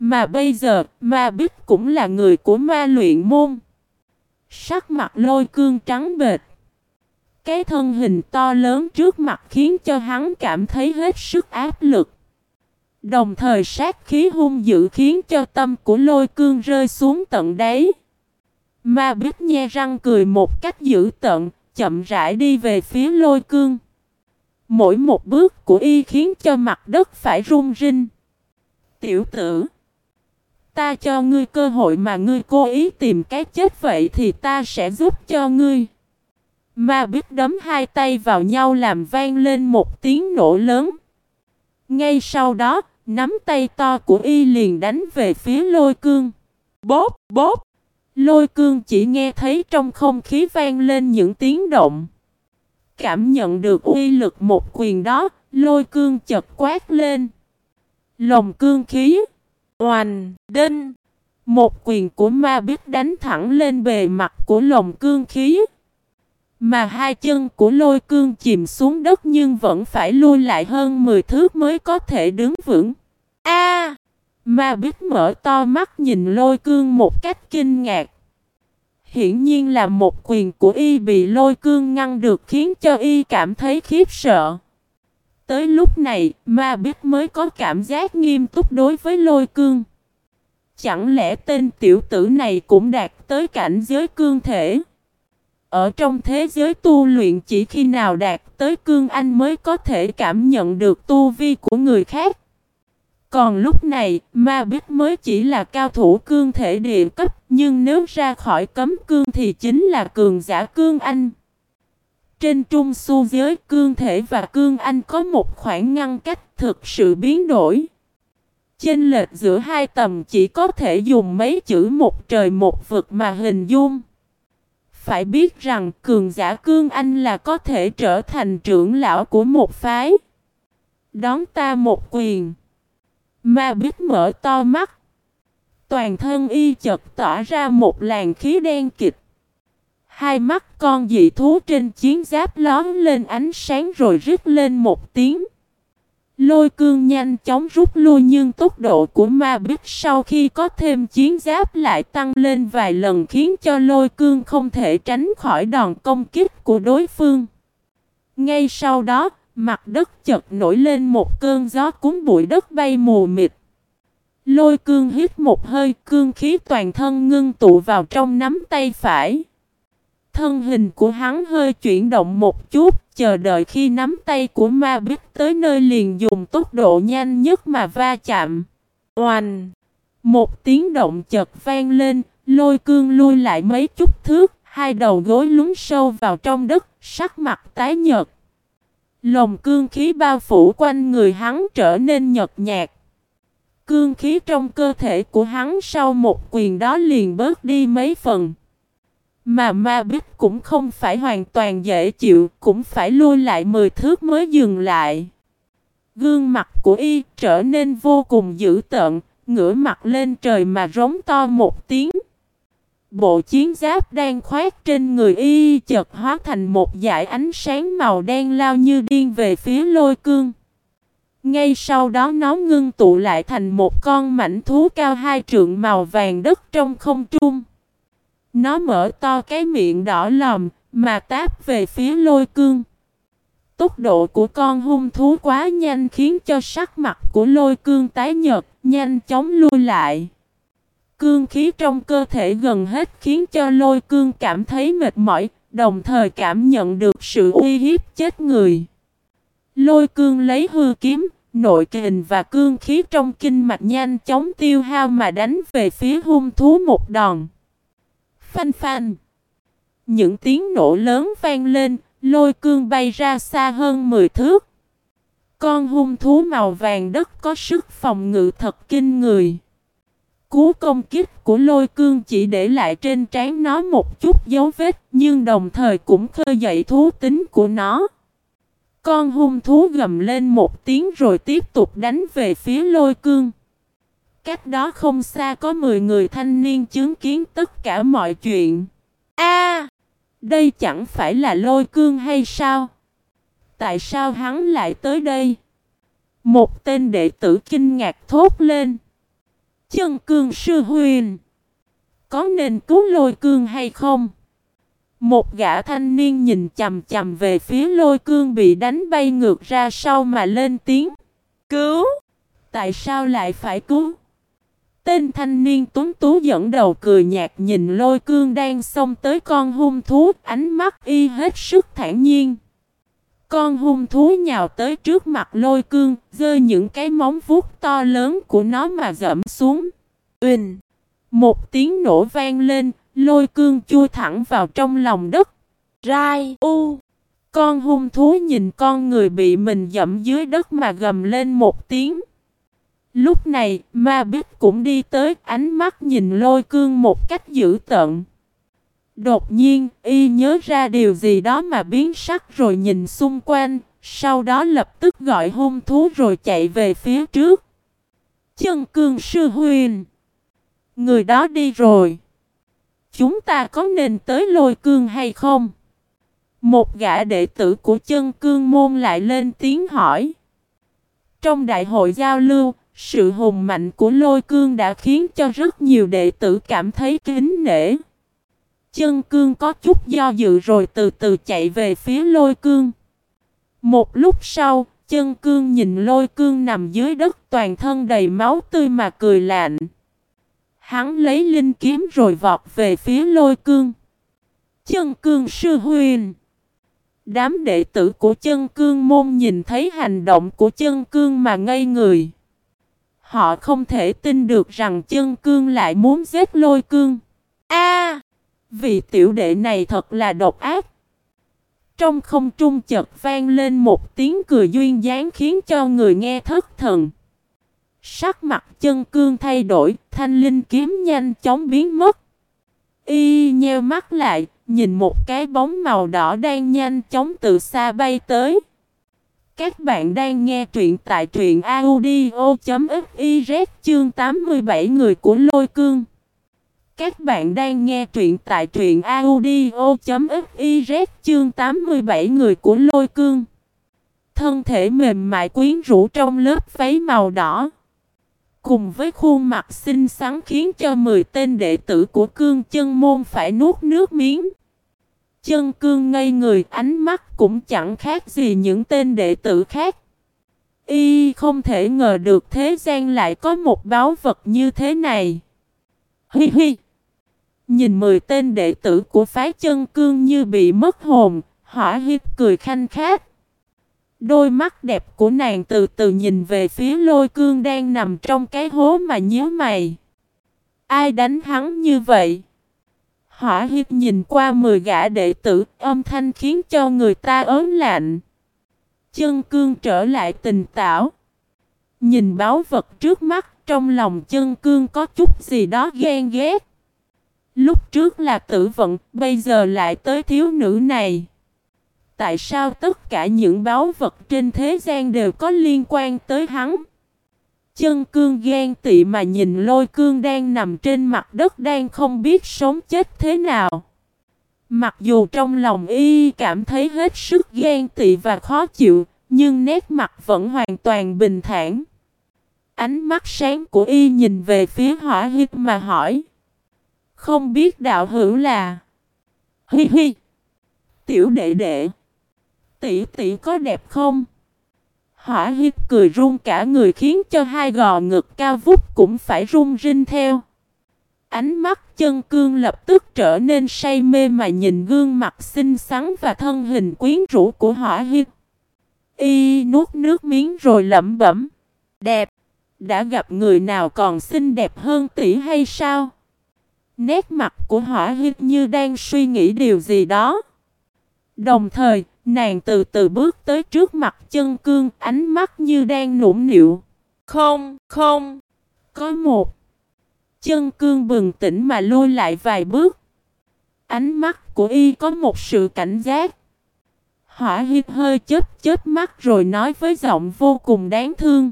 Mà bây giờ ma Bích cũng là người của ma luyện môn. Sắc mặt lôi cương trắng bệt. Cái thân hình to lớn trước mặt khiến cho hắn cảm thấy hết sức áp lực. Đồng thời sát khí hung dữ khiến cho tâm của lôi cương rơi xuống tận đáy. Ma Bích nhe răng cười một cách dữ tận, chậm rãi đi về phía lôi cương. Mỗi một bước của y khiến cho mặt đất phải rung rinh. Tiểu tử, ta cho ngươi cơ hội mà ngươi cố ý tìm cái chết vậy thì ta sẽ giúp cho ngươi. Ma biết đấm hai tay vào nhau làm vang lên một tiếng nổ lớn. Ngay sau đó, nắm tay to của y liền đánh về phía lôi cương. Bóp, bóp. Lôi cương chỉ nghe thấy trong không khí vang lên những tiếng động. Cảm nhận được uy lực một quyền đó, lôi cương chật quát lên. Lồng cương khí. Oành, đinh. Một quyền của ma biết đánh thẳng lên bề mặt của lồng cương khí. Mà hai chân của lôi cương chìm xuống đất nhưng vẫn phải lui lại hơn 10 thước mới có thể đứng vững. A! ma biết mở to mắt nhìn lôi cương một cách kinh ngạc. Hiển nhiên là một quyền của y bị lôi cương ngăn được khiến cho y cảm thấy khiếp sợ. Tới lúc này, ma biết mới có cảm giác nghiêm túc đối với lôi cương. Chẳng lẽ tên tiểu tử này cũng đạt tới cảnh giới cương thể? Ở trong thế giới tu luyện chỉ khi nào đạt tới cương anh mới có thể cảm nhận được tu vi của người khác. Còn lúc này, ma biết mới chỉ là cao thủ cương thể địa cấp, nhưng nếu ra khỏi cấm cương thì chính là cường giả cương anh. Trên trung su giới, cương thể và cương anh có một khoảng ngăn cách thực sự biến đổi. Chênh lệch giữa hai tầm chỉ có thể dùng mấy chữ một trời một vực mà hình dung. Phải biết rằng cường giả cương anh là có thể trở thành trưởng lão của một phái. Đón ta một quyền. Ma biết mở to mắt. Toàn thân y chợt tỏa ra một làn khí đen kịch. Hai mắt con dị thú trên chiến giáp lón lên ánh sáng rồi rít lên một tiếng. Lôi cương nhanh chóng rút lui nhưng tốc độ của ma biết sau khi có thêm chiến giáp lại tăng lên vài lần khiến cho lôi cương không thể tránh khỏi đòn công kích của đối phương. Ngay sau đó, mặt đất chợt nổi lên một cơn gió cuốn bụi đất bay mù mịt. Lôi cương hít một hơi, cương khí toàn thân ngưng tụ vào trong nắm tay phải. Thân hình của hắn hơi chuyển động một chút, chờ đợi khi nắm tay của ma bích tới nơi liền dùng tốc độ nhanh nhất mà va chạm. Oanh! Một tiếng động chợt vang lên, lôi cương lui lại mấy chút thước, hai đầu gối lún sâu vào trong đất, sắc mặt tái nhợt. Lồng cương khí bao phủ quanh người hắn trở nên nhợt nhạt. Cương khí trong cơ thể của hắn sau một quyền đó liền bớt đi mấy phần. Mà ma bích cũng không phải hoàn toàn dễ chịu, cũng phải lui lại mười thước mới dừng lại. Gương mặt của y trở nên vô cùng dữ tợn, ngửa mặt lên trời mà rống to một tiếng. Bộ chiến giáp đang khoét trên người y chợt hóa thành một dải ánh sáng màu đen lao như điên về phía lôi cương. Ngay sau đó nó ngưng tụ lại thành một con mảnh thú cao hai trượng màu vàng đất trong không trung. Nó mở to cái miệng đỏ lòm mà táp về phía lôi cương. Tốc độ của con hung thú quá nhanh khiến cho sắc mặt của lôi cương tái nhợt, nhanh chóng lui lại. Cương khí trong cơ thể gần hết khiến cho lôi cương cảm thấy mệt mỏi, đồng thời cảm nhận được sự uy hiếp chết người. Lôi cương lấy hư kiếm, nội kình và cương khí trong kinh mạch nhanh chóng tiêu hao mà đánh về phía hung thú một đòn. Phanh phanh. Những tiếng nổ lớn vang lên, lôi cương bay ra xa hơn 10 thước. Con hung thú màu vàng đất có sức phòng ngự thật kinh người. Cú công kích của lôi cương chỉ để lại trên trán nó một chút dấu vết nhưng đồng thời cũng khơi dậy thú tính của nó. Con hung thú gầm lên một tiếng rồi tiếp tục đánh về phía lôi cương. Cách đó không xa có 10 người thanh niên chứng kiến tất cả mọi chuyện. A, đây chẳng phải là lôi cương hay sao? Tại sao hắn lại tới đây? Một tên đệ tử kinh ngạc thốt lên. Chân cương sư huyền. Có nên cứu lôi cương hay không? Một gã thanh niên nhìn chầm chầm về phía lôi cương bị đánh bay ngược ra sau mà lên tiếng. Cứu! Tại sao lại phải cứu? Tên thanh niên tuấn tú dẫn đầu cười nhạt nhìn lôi cương đang xông tới con hung thú, ánh mắt y hết sức thản nhiên. Con hung thú nhào tới trước mặt lôi cương, rơi những cái móng vuốt to lớn của nó mà dẫm xuống. Uỳnh! Một tiếng nổ vang lên, lôi cương chui thẳng vào trong lòng đất. Rai! U! Con hung thú nhìn con người bị mình dẫm dưới đất mà gầm lên một tiếng. Lúc này, ma bích cũng đi tới, ánh mắt nhìn lôi cương một cách dữ tợn. Đột nhiên, y nhớ ra điều gì đó mà biến sắc rồi nhìn xung quanh, sau đó lập tức gọi hung thú rồi chạy về phía trước. Chân cương sư huyền. Người đó đi rồi. Chúng ta có nên tới lôi cương hay không? Một gã đệ tử của chân cương môn lại lên tiếng hỏi. Trong đại hội giao lưu, sự hùng mạnh của lôi cương đã khiến cho rất nhiều đệ tử cảm thấy kính nể. Chân cương có chút do dự rồi từ từ chạy về phía lôi cương. Một lúc sau, chân cương nhìn lôi cương nằm dưới đất toàn thân đầy máu tươi mà cười lạnh. Hắn lấy linh kiếm rồi vọt về phía lôi cương. Chân cương sư huyền. Đám đệ tử của chân cương môn nhìn thấy hành động của chân cương mà ngây người. Họ không thể tin được rằng chân cương lại muốn giết lôi cương. A, Vì tiểu đệ này thật là độc ác. Trong không trung chợt vang lên một tiếng cười duyên dáng khiến cho người nghe thất thần. Sắc mặt chân cương thay đổi, thanh linh kiếm nhanh chóng biến mất. Y nheo mắt lại, nhìn một cái bóng màu đỏ đang nhanh chóng từ xa bay tới. Các bạn đang nghe truyện tại truyện audio.fiz chương 87 người của lôi cương. Các bạn đang nghe truyện tại truyện audio.fiz chương 87 người của lôi cương. Thân thể mềm mại quyến rũ trong lớp váy màu đỏ. Cùng với khuôn mặt xinh xắn khiến cho 10 tên đệ tử của cương chân môn phải nuốt nước miếng. Chân cương ngây người ánh mắt cũng chẳng khác gì những tên đệ tử khác. Y không thể ngờ được thế gian lại có một báu vật như thế này. Hi hi. Nhìn mười tên đệ tử của phái chân cương như bị mất hồn, hỏa hiếp cười khanh khát. Đôi mắt đẹp của nàng từ từ nhìn về phía lôi cương đang nằm trong cái hố mà nhớ mày. Ai đánh hắn như vậy? Hỏa hiếp nhìn qua mười gã đệ tử, âm thanh khiến cho người ta ớn lạnh. Chân cương trở lại tình tảo. Nhìn báo vật trước mắt, trong lòng chân cương có chút gì đó ghen ghét. Lúc trước là tử vận, bây giờ lại tới thiếu nữ này. Tại sao tất cả những báo vật trên thế gian đều có liên quan tới hắn? Chân cương ghen tị mà nhìn lôi cương đang nằm trên mặt đất đang không biết sống chết thế nào. Mặc dù trong lòng y cảm thấy hết sức ghen tị và khó chịu, nhưng nét mặt vẫn hoàn toàn bình thản. Ánh mắt sáng của y nhìn về phía hỏa hít mà hỏi. Không biết đạo hữu là... Hi hi! Tiểu đệ đệ! Tỷ tỷ có đẹp không? Hỏa hít cười run cả người khiến cho hai gò ngực cao vút cũng phải run rinh theo. Ánh mắt chân cương lập tức trở nên say mê mà nhìn gương mặt xinh xắn và thân hình quyến rũ của hỏa hít. Y nuốt nước miếng rồi lẩm bẩm. Đẹp! Đã gặp người nào còn xinh đẹp hơn tỷ hay sao? Nét mặt của hỏa hít như đang suy nghĩ điều gì đó. Đồng thời, nàng từ từ bước tới trước mặt chân cương, ánh mắt như đang nũng nịu. Không, không, có một. Chân cương bừng tỉnh mà lôi lại vài bước. Ánh mắt của y có một sự cảnh giác. Hỏa hiếp hơi chết chết mắt rồi nói với giọng vô cùng đáng thương.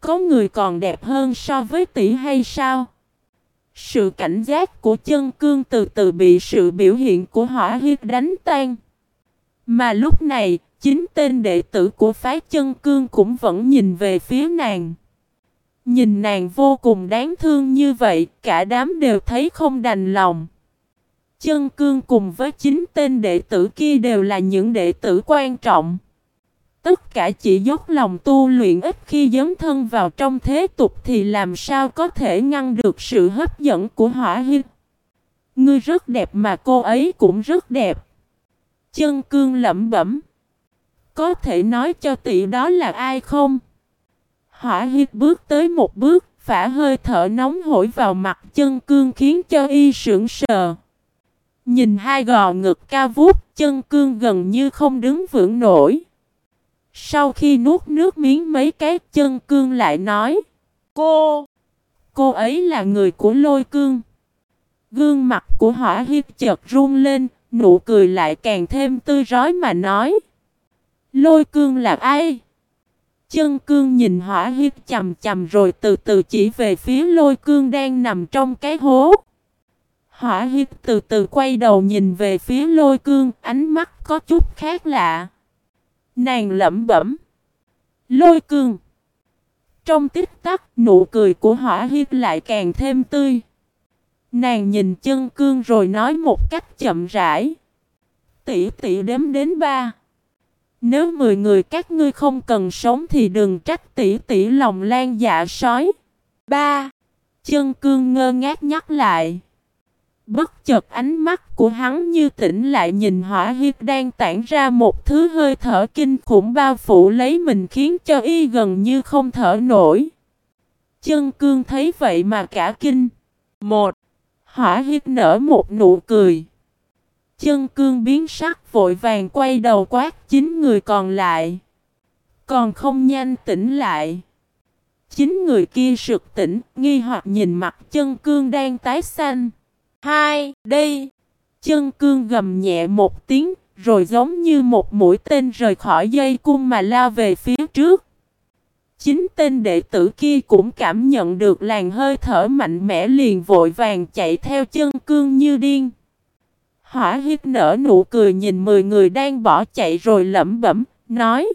Có người còn đẹp hơn so với tỷ hay sao? Sự cảnh giác của chân cương từ từ bị sự biểu hiện của hỏa hiếp đánh tan. Mà lúc này, chính tên đệ tử của phái chân cương cũng vẫn nhìn về phía nàng. Nhìn nàng vô cùng đáng thương như vậy, cả đám đều thấy không đành lòng. Chân cương cùng với chính tên đệ tử kia đều là những đệ tử quan trọng. Tất cả chỉ dốc lòng tu luyện ít khi dấn thân vào trong thế tục thì làm sao có thể ngăn được sự hấp dẫn của hỏa hiên. Ngươi rất đẹp mà cô ấy cũng rất đẹp. Chân cương lẩm bẩm. Có thể nói cho tỷ đó là ai không? Hỏa hít bước tới một bước, phả hơi thở nóng hổi vào mặt chân cương khiến cho y sững sờ. Nhìn hai gò ngực ca vút, chân cương gần như không đứng vững nổi. Sau khi nuốt nước miếng mấy cái chân cương lại nói Cô Cô ấy là người của lôi cương Gương mặt của hỏa hiếp chợt run lên Nụ cười lại càng thêm tươi rói mà nói Lôi cương là ai? Chân cương nhìn hỏa hiếp chầm chầm rồi từ từ chỉ về phía lôi cương đang nằm trong cái hố Hỏa hiếp từ từ quay đầu nhìn về phía lôi cương Ánh mắt có chút khác lạ Nàng lẩm bẩm. Lôi cương. Trong tích tắc, nụ cười của hỏa hiếp lại càng thêm tươi. Nàng nhìn chân cương rồi nói một cách chậm rãi. Tỷ tỷ đếm đến ba. Nếu mười người các ngươi không cần sống thì đừng trách tỷ tỷ lòng lan dạ sói. Ba. Chân cương ngơ ngác nhắc lại. Bất chợt ánh mắt của hắn như tỉnh lại nhìn hỏa hiếp đang tản ra một thứ hơi thở kinh khủng bao phủ lấy mình khiến cho y gần như không thở nổi. Chân cương thấy vậy mà cả kinh. Một. Hỏa hít nở một nụ cười. Chân cương biến sắc vội vàng quay đầu quát chín người còn lại. Còn không nhanh tỉnh lại. Chín người kia sực tỉnh, nghi hoặc nhìn mặt chân cương đang tái xanh hai, đi. Chân cương gầm nhẹ một tiếng, rồi giống như một mũi tên rời khỏi dây cung mà lao về phía trước. Chính tên đệ tử kia cũng cảm nhận được làn hơi thở mạnh mẽ liền vội vàng chạy theo chân cương như điên. Hỏa hít nở nụ cười nhìn mười người đang bỏ chạy rồi lẩm bẩm, nói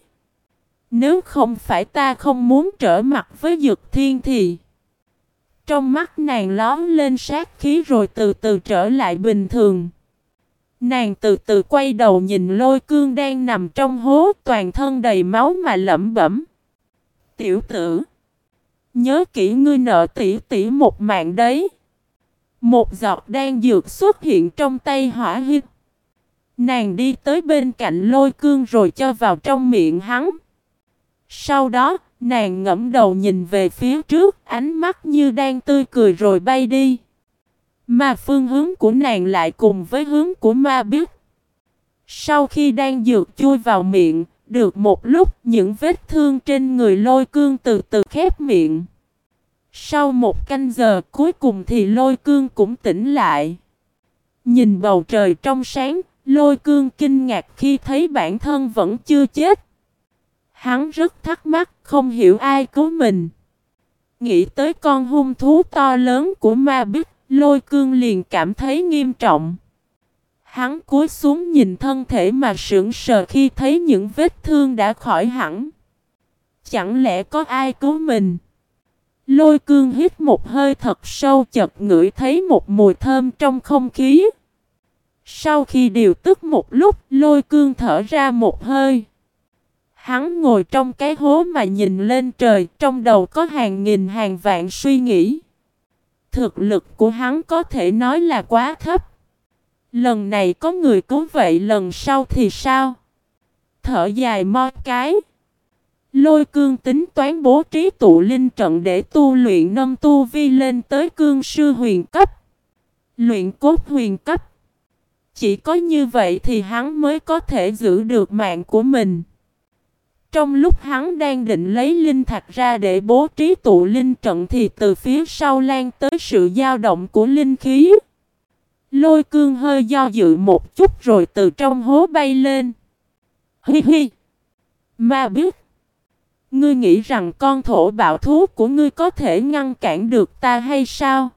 Nếu không phải ta không muốn trở mặt với dược thiên thì trong mắt nàng lóm lên sát khí rồi từ từ trở lại bình thường. Nàng từ từ quay đầu nhìn lôi cương đang nằm trong hố toàn thân đầy máu mà lẩm bẩm. Tiểu tử. Nhớ kỹ ngươi nợ tỷ tỷ một mạng đấy. Một giọt đang dược xuất hiện trong tay hỏa hít. Nàng đi tới bên cạnh lôi cương rồi cho vào trong miệng hắn. Sau đó, nàng ngẫm đầu nhìn về phía trước, ánh mắt như đang tươi cười rồi bay đi. Mà phương hướng của nàng lại cùng với hướng của ma biết. Sau khi đang dược chui vào miệng, được một lúc những vết thương trên người lôi cương từ từ khép miệng. Sau một canh giờ cuối cùng thì lôi cương cũng tỉnh lại. Nhìn bầu trời trong sáng, lôi cương kinh ngạc khi thấy bản thân vẫn chưa chết. Hắn rất thắc mắc, không hiểu ai cứu mình. Nghĩ tới con hung thú to lớn của ma bích, lôi cương liền cảm thấy nghiêm trọng. Hắn cúi xuống nhìn thân thể mà sững sờ khi thấy những vết thương đã khỏi hẳn. Chẳng lẽ có ai cứu mình? Lôi cương hít một hơi thật sâu chật ngửi thấy một mùi thơm trong không khí. Sau khi điều tức một lúc, lôi cương thở ra một hơi. Hắn ngồi trong cái hố mà nhìn lên trời, trong đầu có hàng nghìn hàng vạn suy nghĩ. Thực lực của hắn có thể nói là quá thấp. Lần này có người cứu vậy lần sau thì sao? Thở dài mo cái. Lôi cương tính toán bố trí tụ linh trận để tu luyện nâng tu vi lên tới cương sư huyền cấp. Luyện cốt huyền cấp. Chỉ có như vậy thì hắn mới có thể giữ được mạng của mình. Trong lúc hắn đang định lấy linh thạch ra để bố trí tụ linh trận thì từ phía sau lan tới sự dao động của linh khí. Lôi cương hơi do dự một chút rồi từ trong hố bay lên. Hi hi! Ma biết! Ngươi nghĩ rằng con thổ bạo thú của ngươi có thể ngăn cản được ta hay sao?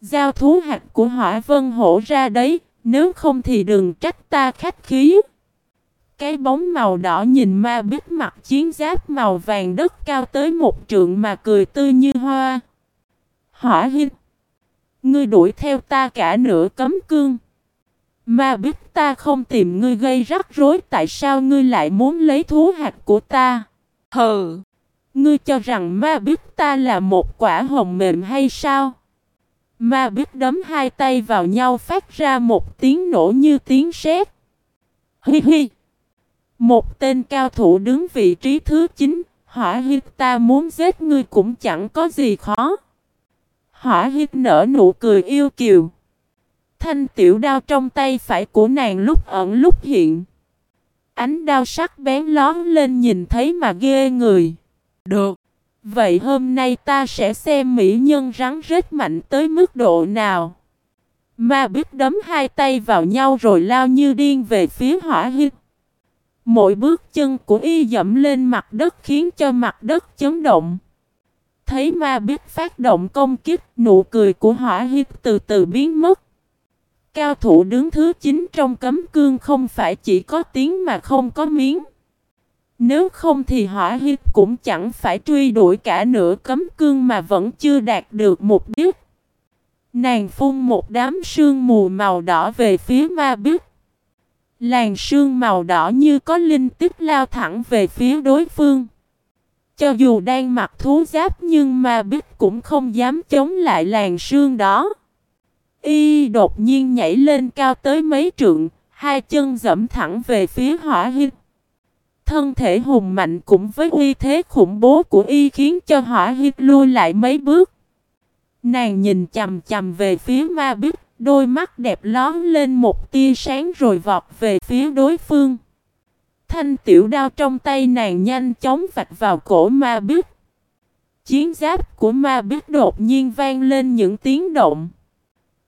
Giao thú hạt của hỏa vân hổ ra đấy, nếu không thì đừng trách ta khách khí. Cái bóng màu đỏ nhìn ma biết mặt chiến giáp màu vàng đất cao tới một trượng mà cười tươi như hoa. Hỏa hít. Ngươi đuổi theo ta cả nửa cấm cương. Ma biết ta không tìm ngươi gây rắc rối tại sao ngươi lại muốn lấy thú hạt của ta. Hừ. Ngươi cho rằng ma biết ta là một quả hồng mềm hay sao? Ma biết đấm hai tay vào nhau phát ra một tiếng nổ như tiếng sét. Hi hi. Một tên cao thủ đứng vị trí thứ 9, hỏa hít ta muốn giết ngươi cũng chẳng có gì khó. Hỏa hít nở nụ cười yêu kiều. Thanh tiểu đao trong tay phải của nàng lúc ẩn lúc hiện. Ánh đao sắc bén lón lên nhìn thấy mà ghê người. Được. Vậy hôm nay ta sẽ xem mỹ nhân rắn rết mạnh tới mức độ nào. Ma biết đấm hai tay vào nhau rồi lao như điên về phía hỏa hít. Mỗi bước chân của y dẫm lên mặt đất khiến cho mặt đất chấn động. Thấy ma biết phát động công kích, nụ cười của hỏa hiếp từ từ biến mất. Cao thủ đứng thứ 9 trong cấm cương không phải chỉ có tiếng mà không có miếng. Nếu không thì hỏa hiếp cũng chẳng phải truy đuổi cả nửa cấm cương mà vẫn chưa đạt được mục đích. Nàng phun một đám sương mù màu đỏ về phía ma biết. Làn sương màu đỏ như có linh tích lao thẳng về phía đối phương. Cho dù đang mặc thú giáp nhưng ma Bích cũng không dám chống lại làn sương đó. Y đột nhiên nhảy lên cao tới mấy trượng, hai chân dẫm thẳng về phía hỏa hít. Thân thể hùng mạnh cũng với uy thế khủng bố của y khiến cho hỏa hít lui lại mấy bước. Nàng nhìn chầm chầm về phía ma Bích, đôi mắt đẹp lón lên một tia sáng rồi vọt về phía đối phương. Thanh tiểu đao trong tay nàng nhanh chóng vạch vào cổ ma biết. Chiến giáp của ma biết đột nhiên vang lên những tiếng động.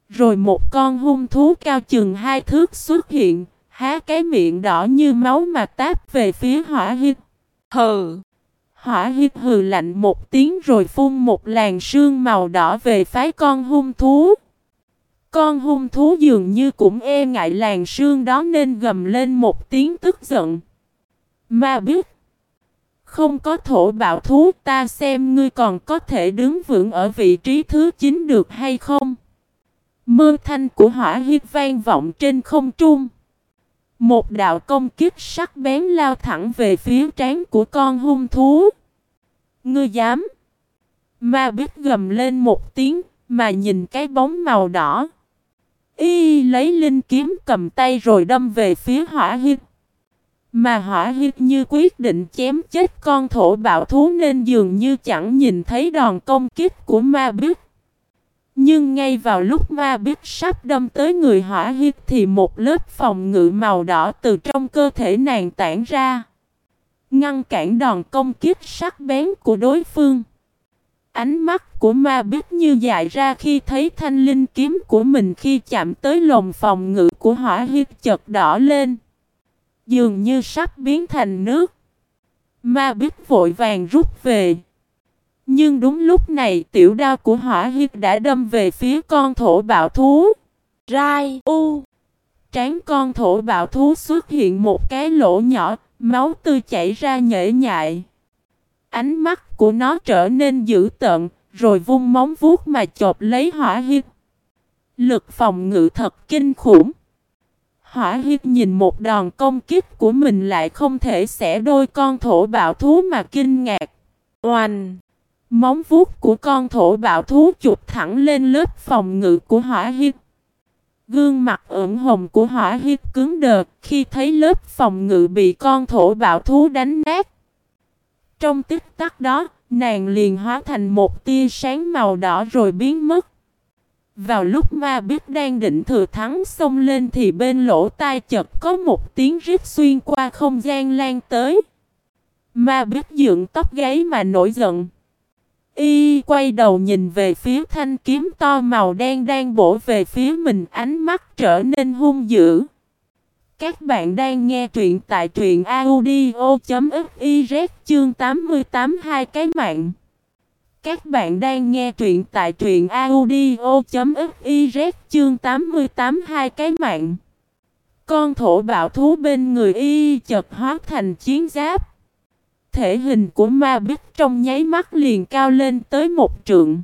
Rồi một con hung thú cao chừng hai thước xuất hiện, há cái miệng đỏ như máu mà táp về phía hỏa hít. Hừ! Hỏa hít hừ lạnh một tiếng rồi phun một làn sương màu đỏ về phái con hung thú. Con hung thú dường như cũng e ngại làn sương đó nên gầm lên một tiếng tức giận. Ma biết! Không có thổ bạo thú ta xem ngươi còn có thể đứng vững ở vị trí thứ 9 được hay không? Mơ thanh của hỏa hiếp vang vọng trên không trung. Một đạo công kiếp sắc bén lao thẳng về phía trán của con hung thú. Ngươi dám. Ma biết gầm lên một tiếng, mà nhìn cái bóng màu đỏ. Y lấy linh kiếm cầm tay rồi đâm về phía hỏa hiếp. Mà hỏa hiếp như quyết định chém chết con thổ bạo thú nên dường như chẳng nhìn thấy đòn công kích của ma biết. Nhưng ngay vào lúc ma biết sắp đâm tới người hỏa hiếp thì một lớp phòng ngự màu đỏ từ trong cơ thể nàng tản ra. Ngăn cản đòn công kích sắc bén của đối phương. Ánh mắt của ma biết như dại ra khi thấy thanh linh kiếm của mình khi chạm tới lồng phòng ngự của hỏa hiếp chợt đỏ lên. Dường như sắp biến thành nước. Ma biết vội vàng rút về. Nhưng đúng lúc này tiểu đao của hỏa hiếp đã đâm về phía con thổ bạo thú. Rai u. Trán con thổ bạo thú xuất hiện một cái lỗ nhỏ, máu tươi chảy ra nhễ nhại. Ánh mắt của nó trở nên dữ tợn, rồi vung móng vuốt mà chộp lấy hỏa hiếp. Lực phòng ngự thật kinh khủng. Hỏa hiếp nhìn một đòn công kích của mình lại không thể xẻ đôi con thổ bạo thú mà kinh ngạc. Oanh! Móng vuốt của con thổ bạo thú chụp thẳng lên lớp phòng ngự của hỏa hiếp. Gương mặt ửng hồng của hỏa hiếp cứng đờ khi thấy lớp phòng ngự bị con thổ bạo thú đánh nát. Trong tích tắc đó, nàng liền hóa thành một tia sáng màu đỏ rồi biến mất. Vào lúc ma biết đang định thừa thắng xông lên thì bên lỗ tai chợt có một tiếng rít xuyên qua không gian lan tới. Ma biết dựng tóc gáy mà nổi giận. Y quay đầu nhìn về phía thanh kiếm to màu đen đang bổ về phía mình, ánh mắt trở nên hung dữ. Các bạn đang nghe truyện tại truyện audio.fiz chương 88 hai cái mạng. Các bạn đang nghe truyện tại truyện audio.fiz chương 88 hai cái mạng. Con thổ bạo thú bên người y chợt hóa thành chiến giáp. Thể hình của ma bích trong nháy mắt liền cao lên tới một trượng.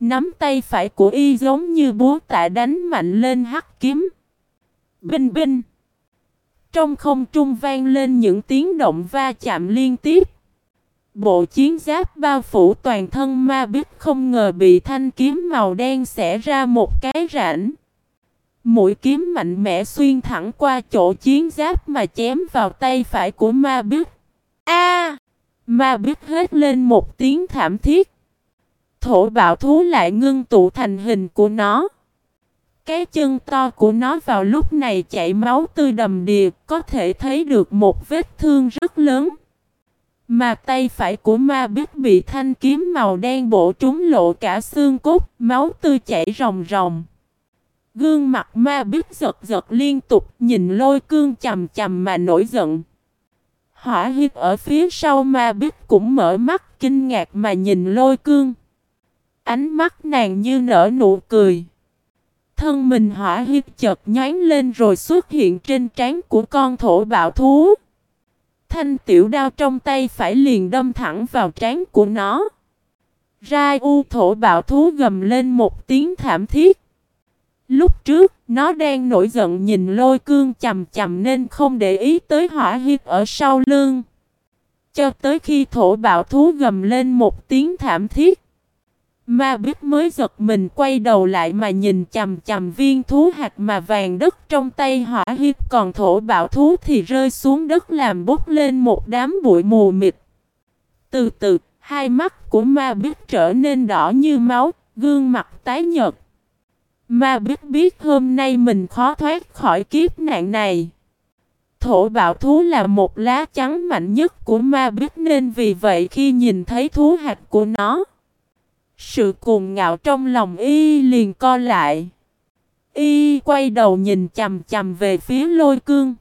Nắm tay phải của y giống như búa tạ đánh mạnh lên hắc kiếm. Binh binh. Trong không trung vang lên những tiếng động va chạm liên tiếp. Bộ chiến giáp bao phủ toàn thân ma biết không ngờ bị thanh kiếm màu đen xẻ ra một cái rãnh. Mũi kiếm mạnh mẽ xuyên thẳng qua chỗ chiến giáp mà chém vào tay phải của ma biết. A! ma biết hết lên một tiếng thảm thiết. Thổ bạo thú lại ngưng tụ thành hình của nó. Cái chân to của nó vào lúc này chảy máu tươi đầm đìa, có thể thấy được một vết thương rất lớn. Mà tay phải của ma biết bị thanh kiếm màu đen bổ trúng lộ cả xương cốt, máu tươi chảy ròng ròng. Gương mặt ma biết giật giật liên tục, nhìn lôi cương chầm chầm mà nổi giận. Hỏa hít ở phía sau ma biết cũng mở mắt kinh ngạc mà nhìn lôi cương. Ánh mắt nàng như nở nụ cười. Thân mình hỏa hít chợt nhánh lên rồi xuất hiện trên trán của con thổ bạo thú. Thanh tiểu đao trong tay phải liền đâm thẳng vào trán của nó. Rai u thổ bạo thú gầm lên một tiếng thảm thiết. Lúc trước, nó đang nổi giận nhìn lôi cương chầm chầm nên không để ý tới hỏa hiếp ở sau lưng. Cho tới khi thổ bạo thú gầm lên một tiếng thảm thiết. Ma biết mới giật mình quay đầu lại mà nhìn chầm chầm viên thú hạt mà vàng đất trong tay hỏa hiếp còn thổ bạo thú thì rơi xuống đất làm bốc lên một đám bụi mù mịt. Từ từ, hai mắt của ma biết trở nên đỏ như máu, gương mặt tái nhợt. Ma biết biết hôm nay mình khó thoát khỏi kiếp nạn này. Thổ bạo thú là một lá trắng mạnh nhất của ma biết nên vì vậy khi nhìn thấy thú hạt của nó sự cuồng ngạo trong lòng y liền co lại. Y quay đầu nhìn chầm chầm về phía lôi cương.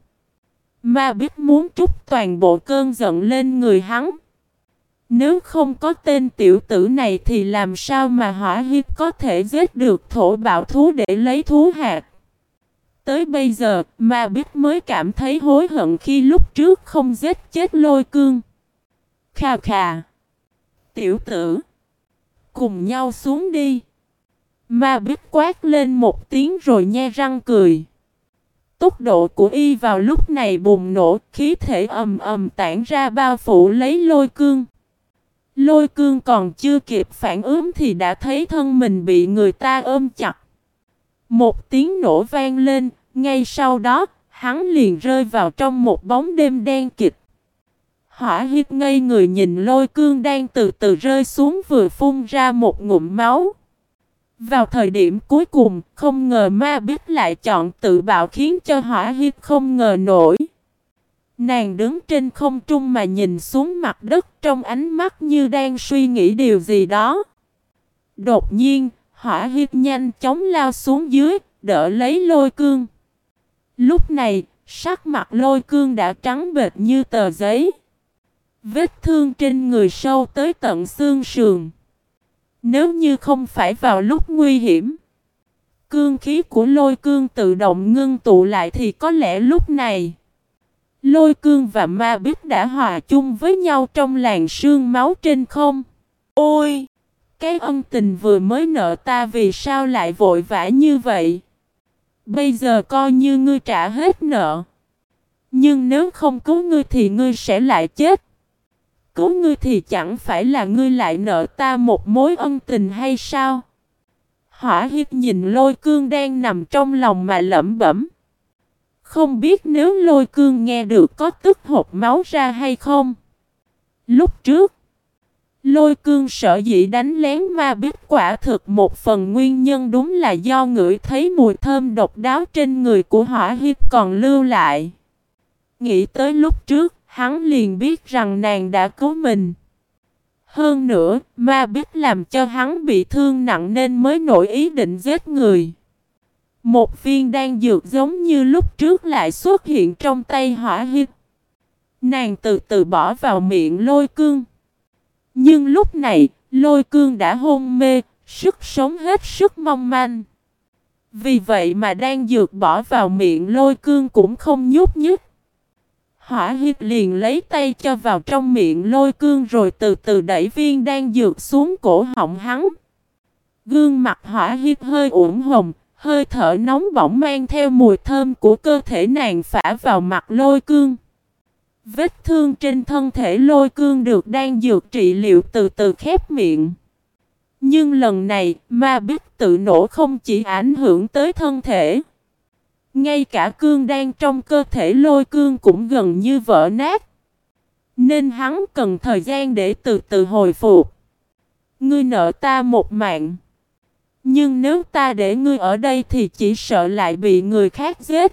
Ma biết muốn trút toàn bộ cơn giận lên người hắn. Nếu không có tên tiểu tử này thì làm sao mà hỏa hiếp có thể giết được thổ bạo thú để lấy thú hạt. Tới bây giờ, ma biết mới cảm thấy hối hận khi lúc trước không giết chết lôi cương. Khà khà. Tiểu tử cùng nhau xuống đi. Ma biết quát lên một tiếng rồi nhe răng cười. Tốc độ của y vào lúc này bùng nổ, khí thể ầm ầm tản ra bao phủ lấy lôi cương. Lôi cương còn chưa kịp phản ứng thì đã thấy thân mình bị người ta ôm chặt. Một tiếng nổ vang lên, ngay sau đó, hắn liền rơi vào trong một bóng đêm đen kịch. Hỏa hít ngây người nhìn lôi cương đang từ từ rơi xuống vừa phun ra một ngụm máu. Vào thời điểm cuối cùng, không ngờ ma biết lại chọn tự bạo khiến cho hỏa hít không ngờ nổi. Nàng đứng trên không trung mà nhìn xuống mặt đất trong ánh mắt như đang suy nghĩ điều gì đó. Đột nhiên, hỏa hít nhanh chóng lao xuống dưới, đỡ lấy lôi cương. Lúc này, sắc mặt lôi cương đã trắng bệt như tờ giấy. Vết thương trên người sâu tới tận xương sườn. Nếu như không phải vào lúc nguy hiểm, cương khí của lôi cương tự động ngưng tụ lại thì có lẽ lúc này, lôi cương và ma biết đã hòa chung với nhau trong làn sương máu trên không. Ôi! Cái ân tình vừa mới nợ ta vì sao lại vội vã như vậy? Bây giờ coi như ngươi trả hết nợ. Nhưng nếu không cứu ngươi thì ngươi sẽ lại chết cứu ngươi thì chẳng phải là ngươi lại nợ ta một mối ân tình hay sao? Hỏa hiếp nhìn lôi cương đang nằm trong lòng mà lẩm bẩm. Không biết nếu lôi cương nghe được có tức hột máu ra hay không? Lúc trước, lôi cương sợ dĩ đánh lén ma biết quả thực một phần nguyên nhân đúng là do ngửi thấy mùi thơm độc đáo trên người của hỏa hiếp còn lưu lại. Nghĩ tới lúc trước, hắn liền biết rằng nàng đã cứu mình. Hơn nữa, ma biết làm cho hắn bị thương nặng nên mới nổi ý định giết người. Một viên đan dược giống như lúc trước lại xuất hiện trong tay hỏa hít. Nàng từ từ bỏ vào miệng lôi cương. Nhưng lúc này, lôi cương đã hôn mê, sức sống hết sức mong manh. Vì vậy mà đan dược bỏ vào miệng lôi cương cũng không nhúc nhích. Hỏa hít liền lấy tay cho vào trong miệng lôi cương rồi từ từ đẩy viên đang dược xuống cổ họng hắn. Gương mặt hỏa hít hơi ửng hồng, hơi thở nóng bỏng mang theo mùi thơm của cơ thể nàng phả vào mặt lôi cương. Vết thương trên thân thể lôi cương được đang dược trị liệu từ từ khép miệng. Nhưng lần này, ma biết tự nổ không chỉ ảnh hưởng tới thân thể. Ngay cả cương đan trong cơ thể lôi cương cũng gần như vỡ nát. Nên hắn cần thời gian để từ từ hồi phục. Ngươi nợ ta một mạng. Nhưng nếu ta để ngươi ở đây thì chỉ sợ lại bị người khác giết.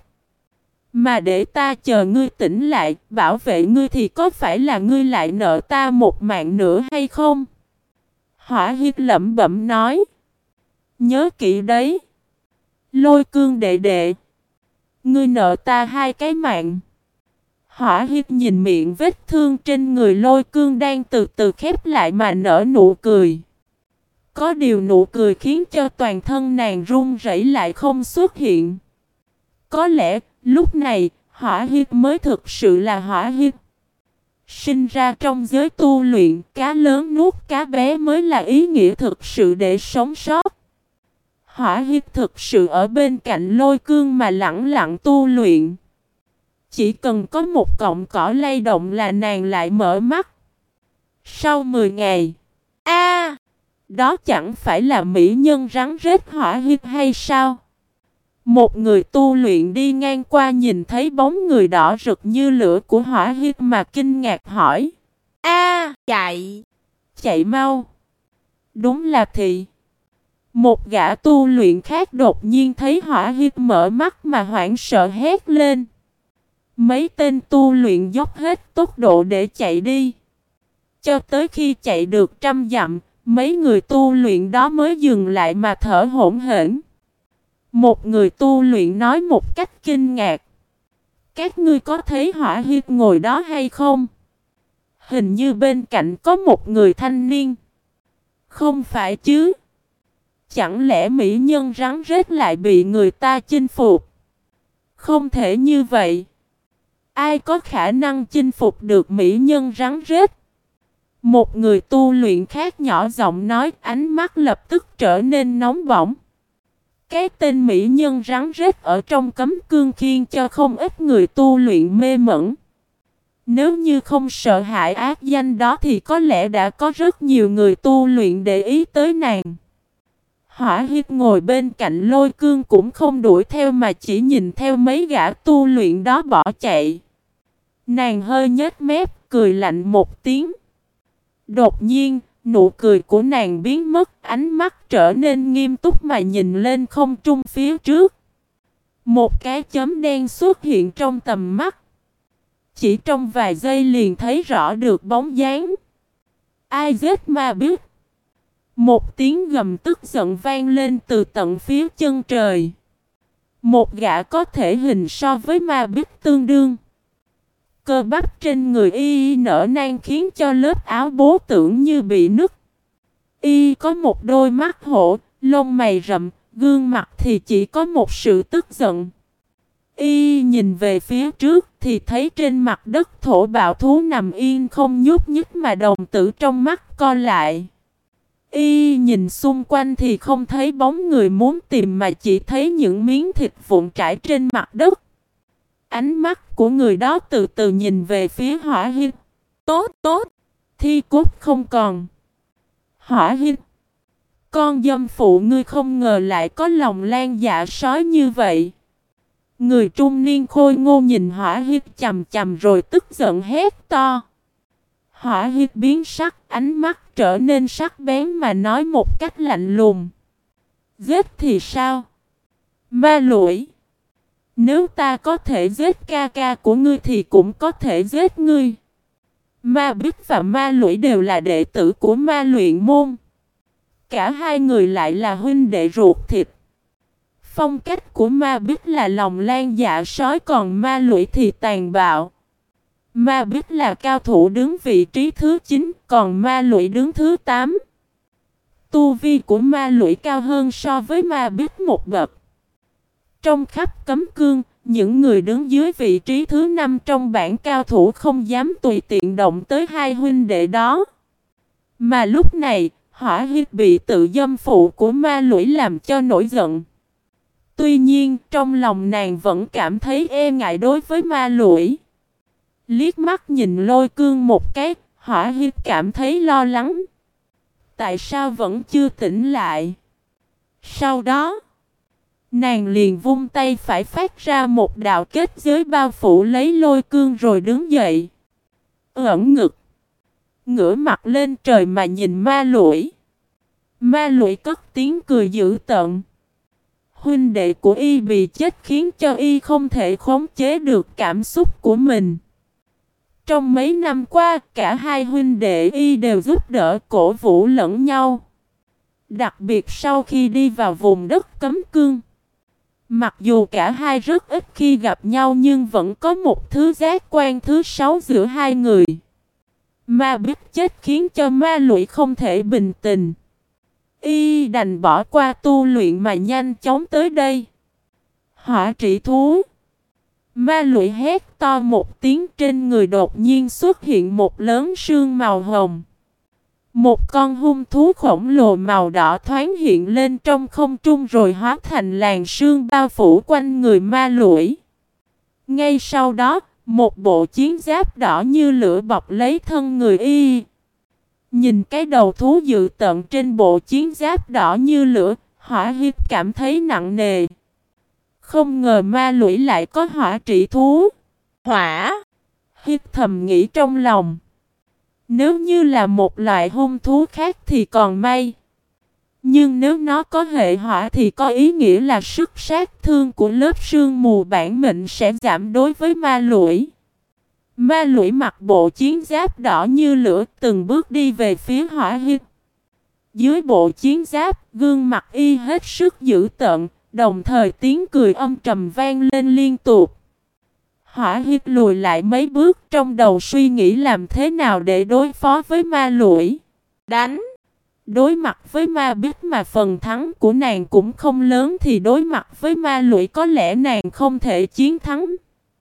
Mà để ta chờ ngươi tỉnh lại, bảo vệ ngươi thì có phải là ngươi lại nợ ta một mạng nữa hay không? Hỏa hiếp lẩm bẩm nói. Nhớ kỹ đấy. Lôi cương đệ đệ. Ngươi nợ ta hai cái mạng. Hỏa hiếp nhìn miệng vết thương trên người lôi cương đang từ từ khép lại mà nở nụ cười. Có điều nụ cười khiến cho toàn thân nàng run rẩy lại không xuất hiện. Có lẽ, lúc này, hỏa hiếp mới thực sự là hỏa hiếp. Sinh ra trong giới tu luyện, cá lớn nuốt cá bé mới là ý nghĩa thực sự để sống sót. Hỏa hiếp thực sự ở bên cạnh lôi cương mà lặng lặng tu luyện. Chỉ cần có một cọng cỏ lay động là nàng lại mở mắt. Sau 10 ngày. a, Đó chẳng phải là mỹ nhân rắn rết hỏa hiếp hay sao? Một người tu luyện đi ngang qua nhìn thấy bóng người đỏ rực như lửa của hỏa hiếp mà kinh ngạc hỏi. a, chạy! Chạy mau! Đúng là thị. Một gã tu luyện khác đột nhiên thấy hỏa hít mở mắt mà hoảng sợ hét lên. Mấy tên tu luyện dốc hết tốc độ để chạy đi. Cho tới khi chạy được trăm dặm, mấy người tu luyện đó mới dừng lại mà thở hổn hển. Một người tu luyện nói một cách kinh ngạc. Các ngươi có thấy hỏa hít ngồi đó hay không? Hình như bên cạnh có một người thanh niên. Không phải chứ? Chẳng lẽ mỹ nhân rắn rết lại bị người ta chinh phục? Không thể như vậy. Ai có khả năng chinh phục được mỹ nhân rắn rết? Một người tu luyện khác nhỏ giọng nói, ánh mắt lập tức trở nên nóng bỏng. Cái tên mỹ nhân rắn rết ở trong cấm cương khiên cho không ít người tu luyện mê mẩn. Nếu như không sợ hãi ác danh đó thì có lẽ đã có rất nhiều người tu luyện để ý tới nàng. Hỏa hít ngồi bên cạnh lôi cương cũng không đuổi theo mà chỉ nhìn theo mấy gã tu luyện đó bỏ chạy. Nàng hơi nhếch mép, cười lạnh một tiếng. Đột nhiên, nụ cười của nàng biến mất, ánh mắt trở nên nghiêm túc mà nhìn lên không trung phía trước. Một cái chấm đen xuất hiện trong tầm mắt. Chỉ trong vài giây liền thấy rõ được bóng dáng. Ai giết ma biết. Một tiếng gầm tức giận vang lên từ tận phía chân trời. Một gã có thể hình so với ma biết tương đương. Cơ bắp trên người y nở nang khiến cho lớp áo bố tưởng như bị nứt. Y có một đôi mắt hổ, lông mày rậm, gương mặt thì chỉ có một sự tức giận. Y nhìn về phía trước thì thấy trên mặt đất thổ bạo thú nằm yên không nhúc nhích mà đồng tử trong mắt co lại. Y nhìn xung quanh thì không thấy bóng người muốn tìm mà chỉ thấy những miếng thịt vụn trải trên mặt đất. Ánh mắt của người đó từ từ nhìn về phía hỏa hiên. Tốt, tốt, thi cốt không còn. Hỏa hiên. Con dâm phụ ngươi không ngờ lại có lòng lan dạ sói như vậy. Người trung niên khôi ngô nhìn hỏa hiên chầm chầm rồi tức giận hét to. Hỏa hiếp biến sắc, ánh mắt trở nên sắc bén mà nói một cách lạnh lùng. Giết thì sao? Ma lũi. Nếu ta có thể giết ca ca của ngươi thì cũng có thể giết ngươi. Ma Bích và Ma Lũy đều là đệ tử của Ma Luyện Môn. Cả hai người lại là huynh đệ ruột thịt. Phong cách của Ma Bích là lòng lan dạ sói còn Ma Lũy thì tàn bạo. Ma Bích là cao thủ đứng vị trí thứ 9, còn Ma Lụy đứng thứ 8. Tu vi của Ma Lụy cao hơn so với Ma Bích một bậc. Trong khắp cấm cương, những người đứng dưới vị trí thứ 5 trong bảng cao thủ không dám tùy tiện động tới hai huynh đệ đó. Mà lúc này, hỏa hít bị tự dâm phụ của ma lũy làm cho nổi giận. Tuy nhiên, trong lòng nàng vẫn cảm thấy e ngại đối với ma lũy. Liếc mắt nhìn lôi cương một cái, hỏa hiếp cảm thấy lo lắng. Tại sao vẫn chưa tỉnh lại? Sau đó, nàng liền vung tay phải phát ra một đạo kết giới bao phủ lấy lôi cương rồi đứng dậy. Ẩn ngực. Ngửa mặt lên trời mà nhìn ma lũi. Ma lũi cất tiếng cười dữ tận. Huynh đệ của y bị chết khiến cho y không thể khống chế được cảm xúc của mình. Trong mấy năm qua, cả hai huynh đệ y đều giúp đỡ cổ vũ lẫn nhau. Đặc biệt sau khi đi vào vùng đất cấm cương. Mặc dù cả hai rất ít khi gặp nhau nhưng vẫn có một thứ giác quan thứ sáu giữa hai người. Ma biết chết khiến cho ma lụy không thể bình tình. Y đành bỏ qua tu luyện mà nhanh chóng tới đây. Hỏa trị thú. Ma lụy hét to một tiếng trên người đột nhiên xuất hiện một lớn sương màu hồng. Một con hung thú khổng lồ màu đỏ thoáng hiện lên trong không trung rồi hóa thành làn sương bao phủ quanh người ma lũi. Ngay sau đó, một bộ chiến giáp đỏ như lửa bọc lấy thân người y. Nhìn cái đầu thú dự tận trên bộ chiến giáp đỏ như lửa, hỏa hiếp cảm thấy nặng nề. Không ngờ ma lũy lại có hỏa trị thú. Hỏa! Hít thầm nghĩ trong lòng. Nếu như là một loại hung thú khác thì còn may. Nhưng nếu nó có hệ hỏa thì có ý nghĩa là sức sát thương của lớp sương mù bản mệnh sẽ giảm đối với ma lũi. Ma lũi mặc bộ chiến giáp đỏ như lửa từng bước đi về phía hỏa hít. Dưới bộ chiến giáp, gương mặt y hết sức dữ tợn, Đồng thời tiếng cười âm trầm vang lên liên tục. Hỏa hít lùi lại mấy bước trong đầu suy nghĩ làm thế nào để đối phó với ma lũi. Đánh! Đối mặt với ma biết mà phần thắng của nàng cũng không lớn thì đối mặt với ma lũi có lẽ nàng không thể chiến thắng.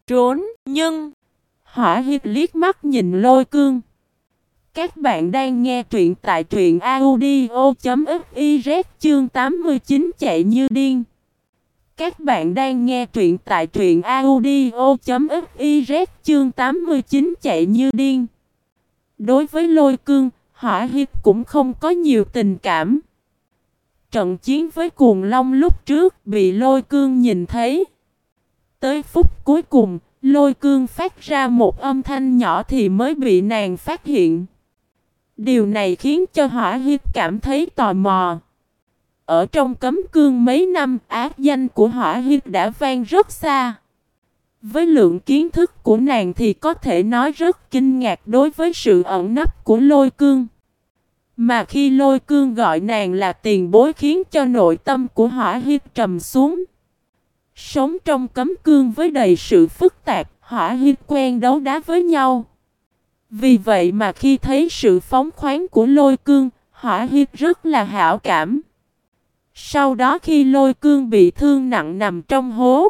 Trốn, nhưng... Hỏa hít liếc mắt nhìn lôi cương. Các bạn đang nghe truyện tại truyện audio.fiz chương 89 chạy như điên. Các bạn đang nghe truyện tại truyện audio.fiz chương 89 chạy như điên. Đối với lôi cương, hỏa hiếp cũng không có nhiều tình cảm. Trận chiến với cuồng long lúc trước bị lôi cương nhìn thấy. Tới phút cuối cùng, lôi cương phát ra một âm thanh nhỏ thì mới bị nàng phát hiện. Điều này khiến cho hỏa hiếp cảm thấy tò mò. Ở trong cấm cương mấy năm ác danh của hỏa hiếp đã vang rất xa. Với lượng kiến thức của nàng thì có thể nói rất kinh ngạc đối với sự ẩn nấp của lôi cương. Mà khi lôi cương gọi nàng là tiền bối khiến cho nội tâm của hỏa hiếp trầm xuống. Sống trong cấm cương với đầy sự phức tạp, hỏa hiếp quen đấu đá với nhau. Vì vậy mà khi thấy sự phóng khoáng của lôi cương, hỏa hiếp rất là hảo cảm. Sau đó khi lôi cương bị thương nặng nằm trong hố,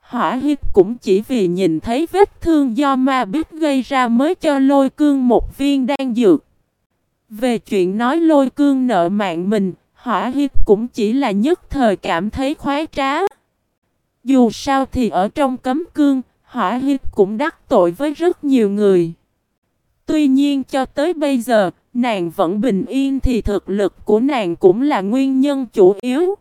hỏa hiếp cũng chỉ vì nhìn thấy vết thương do ma biết gây ra mới cho lôi cương một viên đan dược. Về chuyện nói lôi cương nợ mạng mình, hỏa hiếp cũng chỉ là nhất thời cảm thấy khoái trá. Dù sao thì ở trong cấm cương, hỏa hiếp cũng đắc tội với rất nhiều người. Tuy nhiên cho tới bây giờ, nàng vẫn bình yên thì thực lực của nàng cũng là nguyên nhân chủ yếu.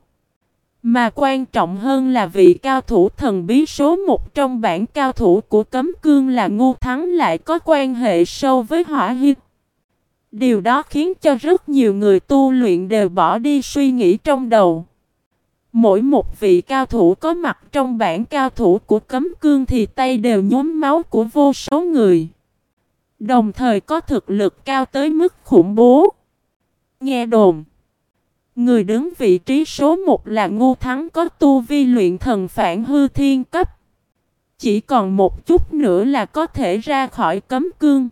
Mà quan trọng hơn là vị cao thủ thần bí số một trong bản cao thủ của cấm cương là ngu thắng lại có quan hệ sâu với hỏa hiếp. Điều đó khiến cho rất nhiều người tu luyện đều bỏ đi suy nghĩ trong đầu. Mỗi một vị cao thủ có mặt trong bản cao thủ của cấm cương thì tay đều nhốm máu của vô số người. Đồng thời có thực lực cao tới mức khủng bố. Nghe đồn. Người đứng vị trí số 1 là Ngô thắng có tu vi luyện thần phản hư thiên cấp. Chỉ còn một chút nữa là có thể ra khỏi cấm cương.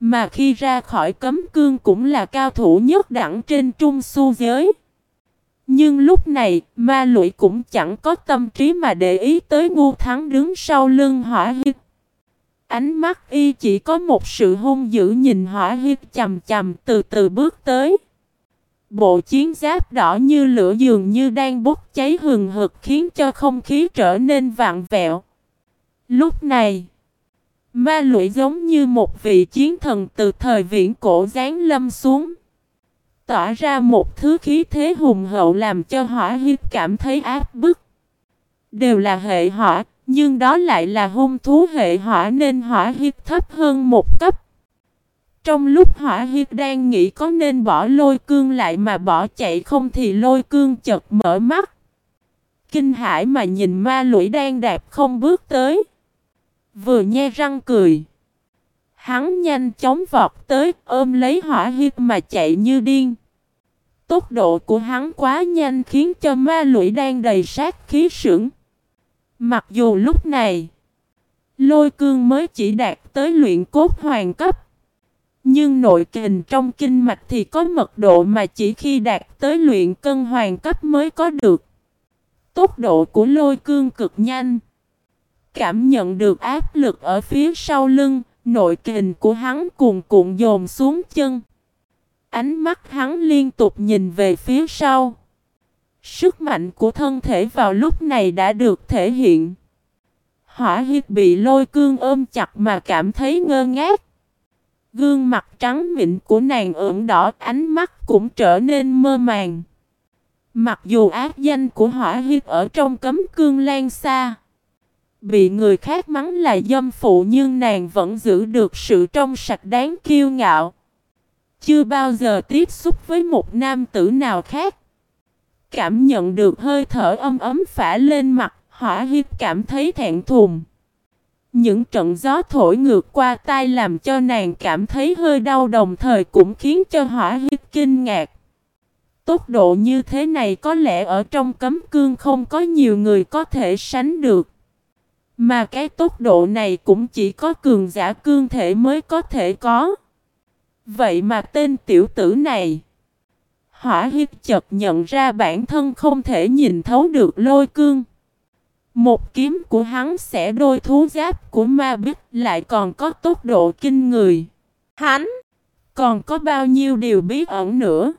Mà khi ra khỏi cấm cương cũng là cao thủ nhất đẳng trên trung su giới. Nhưng lúc này, ma lụy cũng chẳng có tâm trí mà để ý tới ngu thắng đứng sau lưng hỏa hít. Ánh mắt y chỉ có một sự hung dữ nhìn hỏa hiếp chầm chầm từ từ bước tới. Bộ chiến giáp đỏ như lửa dường như đang bốc cháy hừng hực khiến cho không khí trở nên vạn vẹo. Lúc này, ma lụy giống như một vị chiến thần từ thời viễn cổ giáng lâm xuống. Tỏa ra một thứ khí thế hùng hậu làm cho hỏa hiếp cảm thấy áp bức. Đều là hệ hỏa, nhưng đó lại là hung thú hệ hỏa nên hỏa hiếp thấp hơn một cấp. Trong lúc hỏa hiếp đang nghĩ có nên bỏ lôi cương lại mà bỏ chạy không thì lôi cương chợt mở mắt. Kinh hãi mà nhìn ma lũy đang đạp không bước tới. Vừa nhe răng cười. Hắn nhanh chóng vọt tới, ôm lấy hỏa hiếp mà chạy như điên. Tốc độ của hắn quá nhanh khiến cho ma lũy đang đầy sát khí sững. Mặc dù lúc này, lôi cương mới chỉ đạt tới luyện cốt hoàng cấp. Nhưng nội kình trong kinh mạch thì có mật độ mà chỉ khi đạt tới luyện cân hoàng cấp mới có được. Tốc độ của lôi cương cực nhanh. Cảm nhận được áp lực ở phía sau lưng, nội kình của hắn cuồn cuộn dồn xuống chân. Ánh mắt hắn liên tục nhìn về phía sau. Sức mạnh của thân thể vào lúc này đã được thể hiện. Hỏa hiếp bị lôi cương ôm chặt mà cảm thấy ngơ ngác. Gương mặt trắng mịn của nàng ửng đỏ, ánh mắt cũng trở nên mơ màng. Mặc dù ác danh của hỏa hiếp ở trong cấm cương lan xa. Bị người khác mắng là dâm phụ nhưng nàng vẫn giữ được sự trong sạch đáng kiêu ngạo. Chưa bao giờ tiếp xúc với một nam tử nào khác. Cảm nhận được hơi thở âm ấm phả lên mặt, hỏa hiếp cảm thấy thẹn thùng. Những trận gió thổi ngược qua tai làm cho nàng cảm thấy hơi đau đồng thời cũng khiến cho hỏa hiếp kinh ngạc. Tốc độ như thế này có lẽ ở trong cấm cương không có nhiều người có thể sánh được. Mà cái tốc độ này cũng chỉ có cường giả cương thể mới có thể có. Vậy mà tên tiểu tử này Hỏa hít chợt nhận ra bản thân không thể nhìn thấu được lôi cương Một kiếm của hắn sẽ đôi thú giáp của ma bích lại còn có tốc độ kinh người Hắn còn có bao nhiêu điều bí ẩn nữa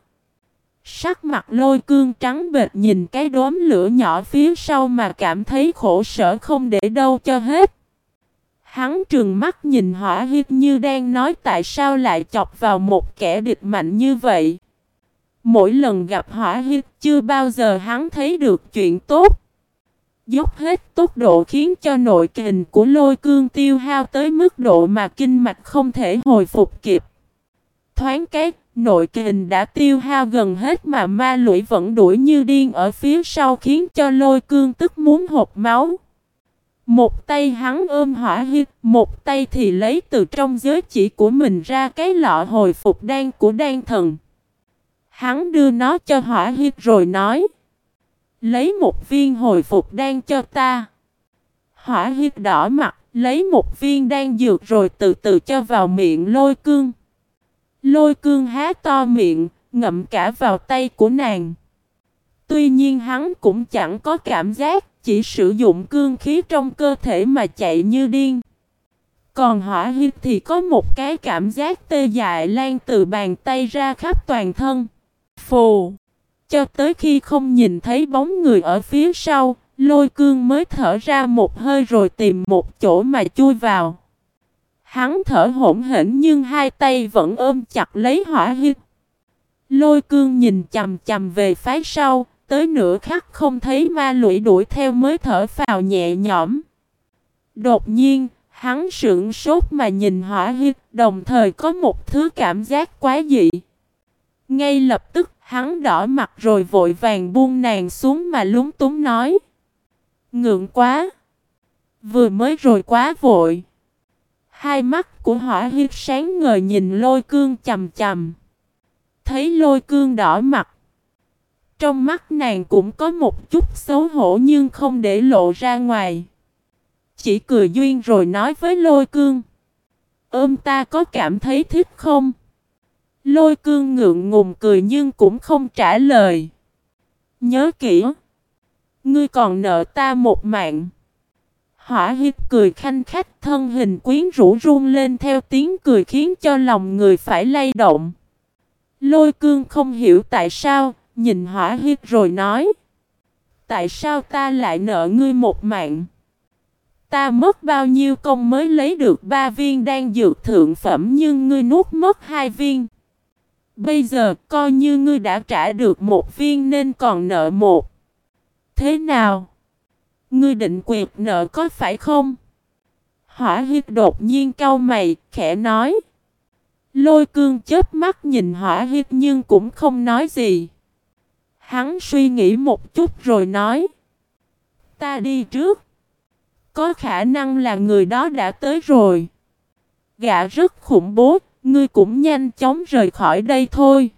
Sắc mặt lôi cương trắng bệt nhìn cái đốm lửa nhỏ phía sau mà cảm thấy khổ sở không để đâu cho hết. Hắn trừng mắt nhìn hỏa hiếp như đang nói tại sao lại chọc vào một kẻ địch mạnh như vậy. Mỗi lần gặp hỏa hít chưa bao giờ hắn thấy được chuyện tốt. Dốc hết tốc độ khiến cho nội kình của lôi cương tiêu hao tới mức độ mà kinh mạch không thể hồi phục kịp. Thoáng cái, nội kình đã tiêu hao gần hết mà ma lũy vẫn đuổi như điên ở phía sau khiến cho lôi cương tức muốn hộp máu. Một tay hắn ôm hỏa hít, một tay thì lấy từ trong giới chỉ của mình ra cái lọ hồi phục đan của đan thần. Hắn đưa nó cho hỏa huyết rồi nói. Lấy một viên hồi phục đan cho ta. Hỏa huyết đỏ mặt, lấy một viên đan dược rồi từ từ cho vào miệng lôi cương. Lôi cương há to miệng, ngậm cả vào tay của nàng. Tuy nhiên hắn cũng chẳng có cảm giác, chỉ sử dụng cương khí trong cơ thể mà chạy như điên. Còn hỏa huyết thì có một cái cảm giác tê dại lan từ bàn tay ra khắp toàn thân. Phù! Cho tới khi không nhìn thấy bóng người ở phía sau, lôi cương mới thở ra một hơi rồi tìm một chỗ mà chui vào. Hắn thở hổn hển nhưng hai tay vẫn ôm chặt lấy hỏa hít. Lôi cương nhìn chầm chầm về phái sau, tới nửa khắc không thấy ma lụy đuổi theo mới thở phào nhẹ nhõm. Đột nhiên, hắn sững sốt mà nhìn hỏa hít, đồng thời có một thứ cảm giác quá dị. Ngay lập tức, hắn đỏ mặt rồi vội vàng buông nàng xuống mà lúng túng nói. Ngượng quá! Vừa mới rồi quá vội. Hai mắt của hỏa hiếp sáng ngời nhìn lôi cương chầm chầm. Thấy lôi cương đỏ mặt. Trong mắt nàng cũng có một chút xấu hổ nhưng không để lộ ra ngoài. Chỉ cười duyên rồi nói với lôi cương. Ôm ta có cảm thấy thích không? Lôi cương ngượng ngùng cười nhưng cũng không trả lời. Nhớ kỹ. Ngươi còn nợ ta một mạng. Hỏa hiếp cười khanh khách thân hình quyến rũ run lên theo tiếng cười khiến cho lòng người phải lay động. Lôi cương không hiểu tại sao, nhìn hỏa hiếp rồi nói. Tại sao ta lại nợ ngươi một mạng? Ta mất bao nhiêu công mới lấy được ba viên đang dược thượng phẩm nhưng ngươi nuốt mất hai viên. Bây giờ coi như ngươi đã trả được một viên nên còn nợ một. Thế nào? Ngươi định quyệt nợ có phải không? Hỏa hít đột nhiên cau mày, khẽ nói. Lôi cương chết mắt nhìn hỏa hít nhưng cũng không nói gì. Hắn suy nghĩ một chút rồi nói. Ta đi trước. Có khả năng là người đó đã tới rồi. Gã rất khủng bố, ngươi cũng nhanh chóng rời khỏi đây thôi.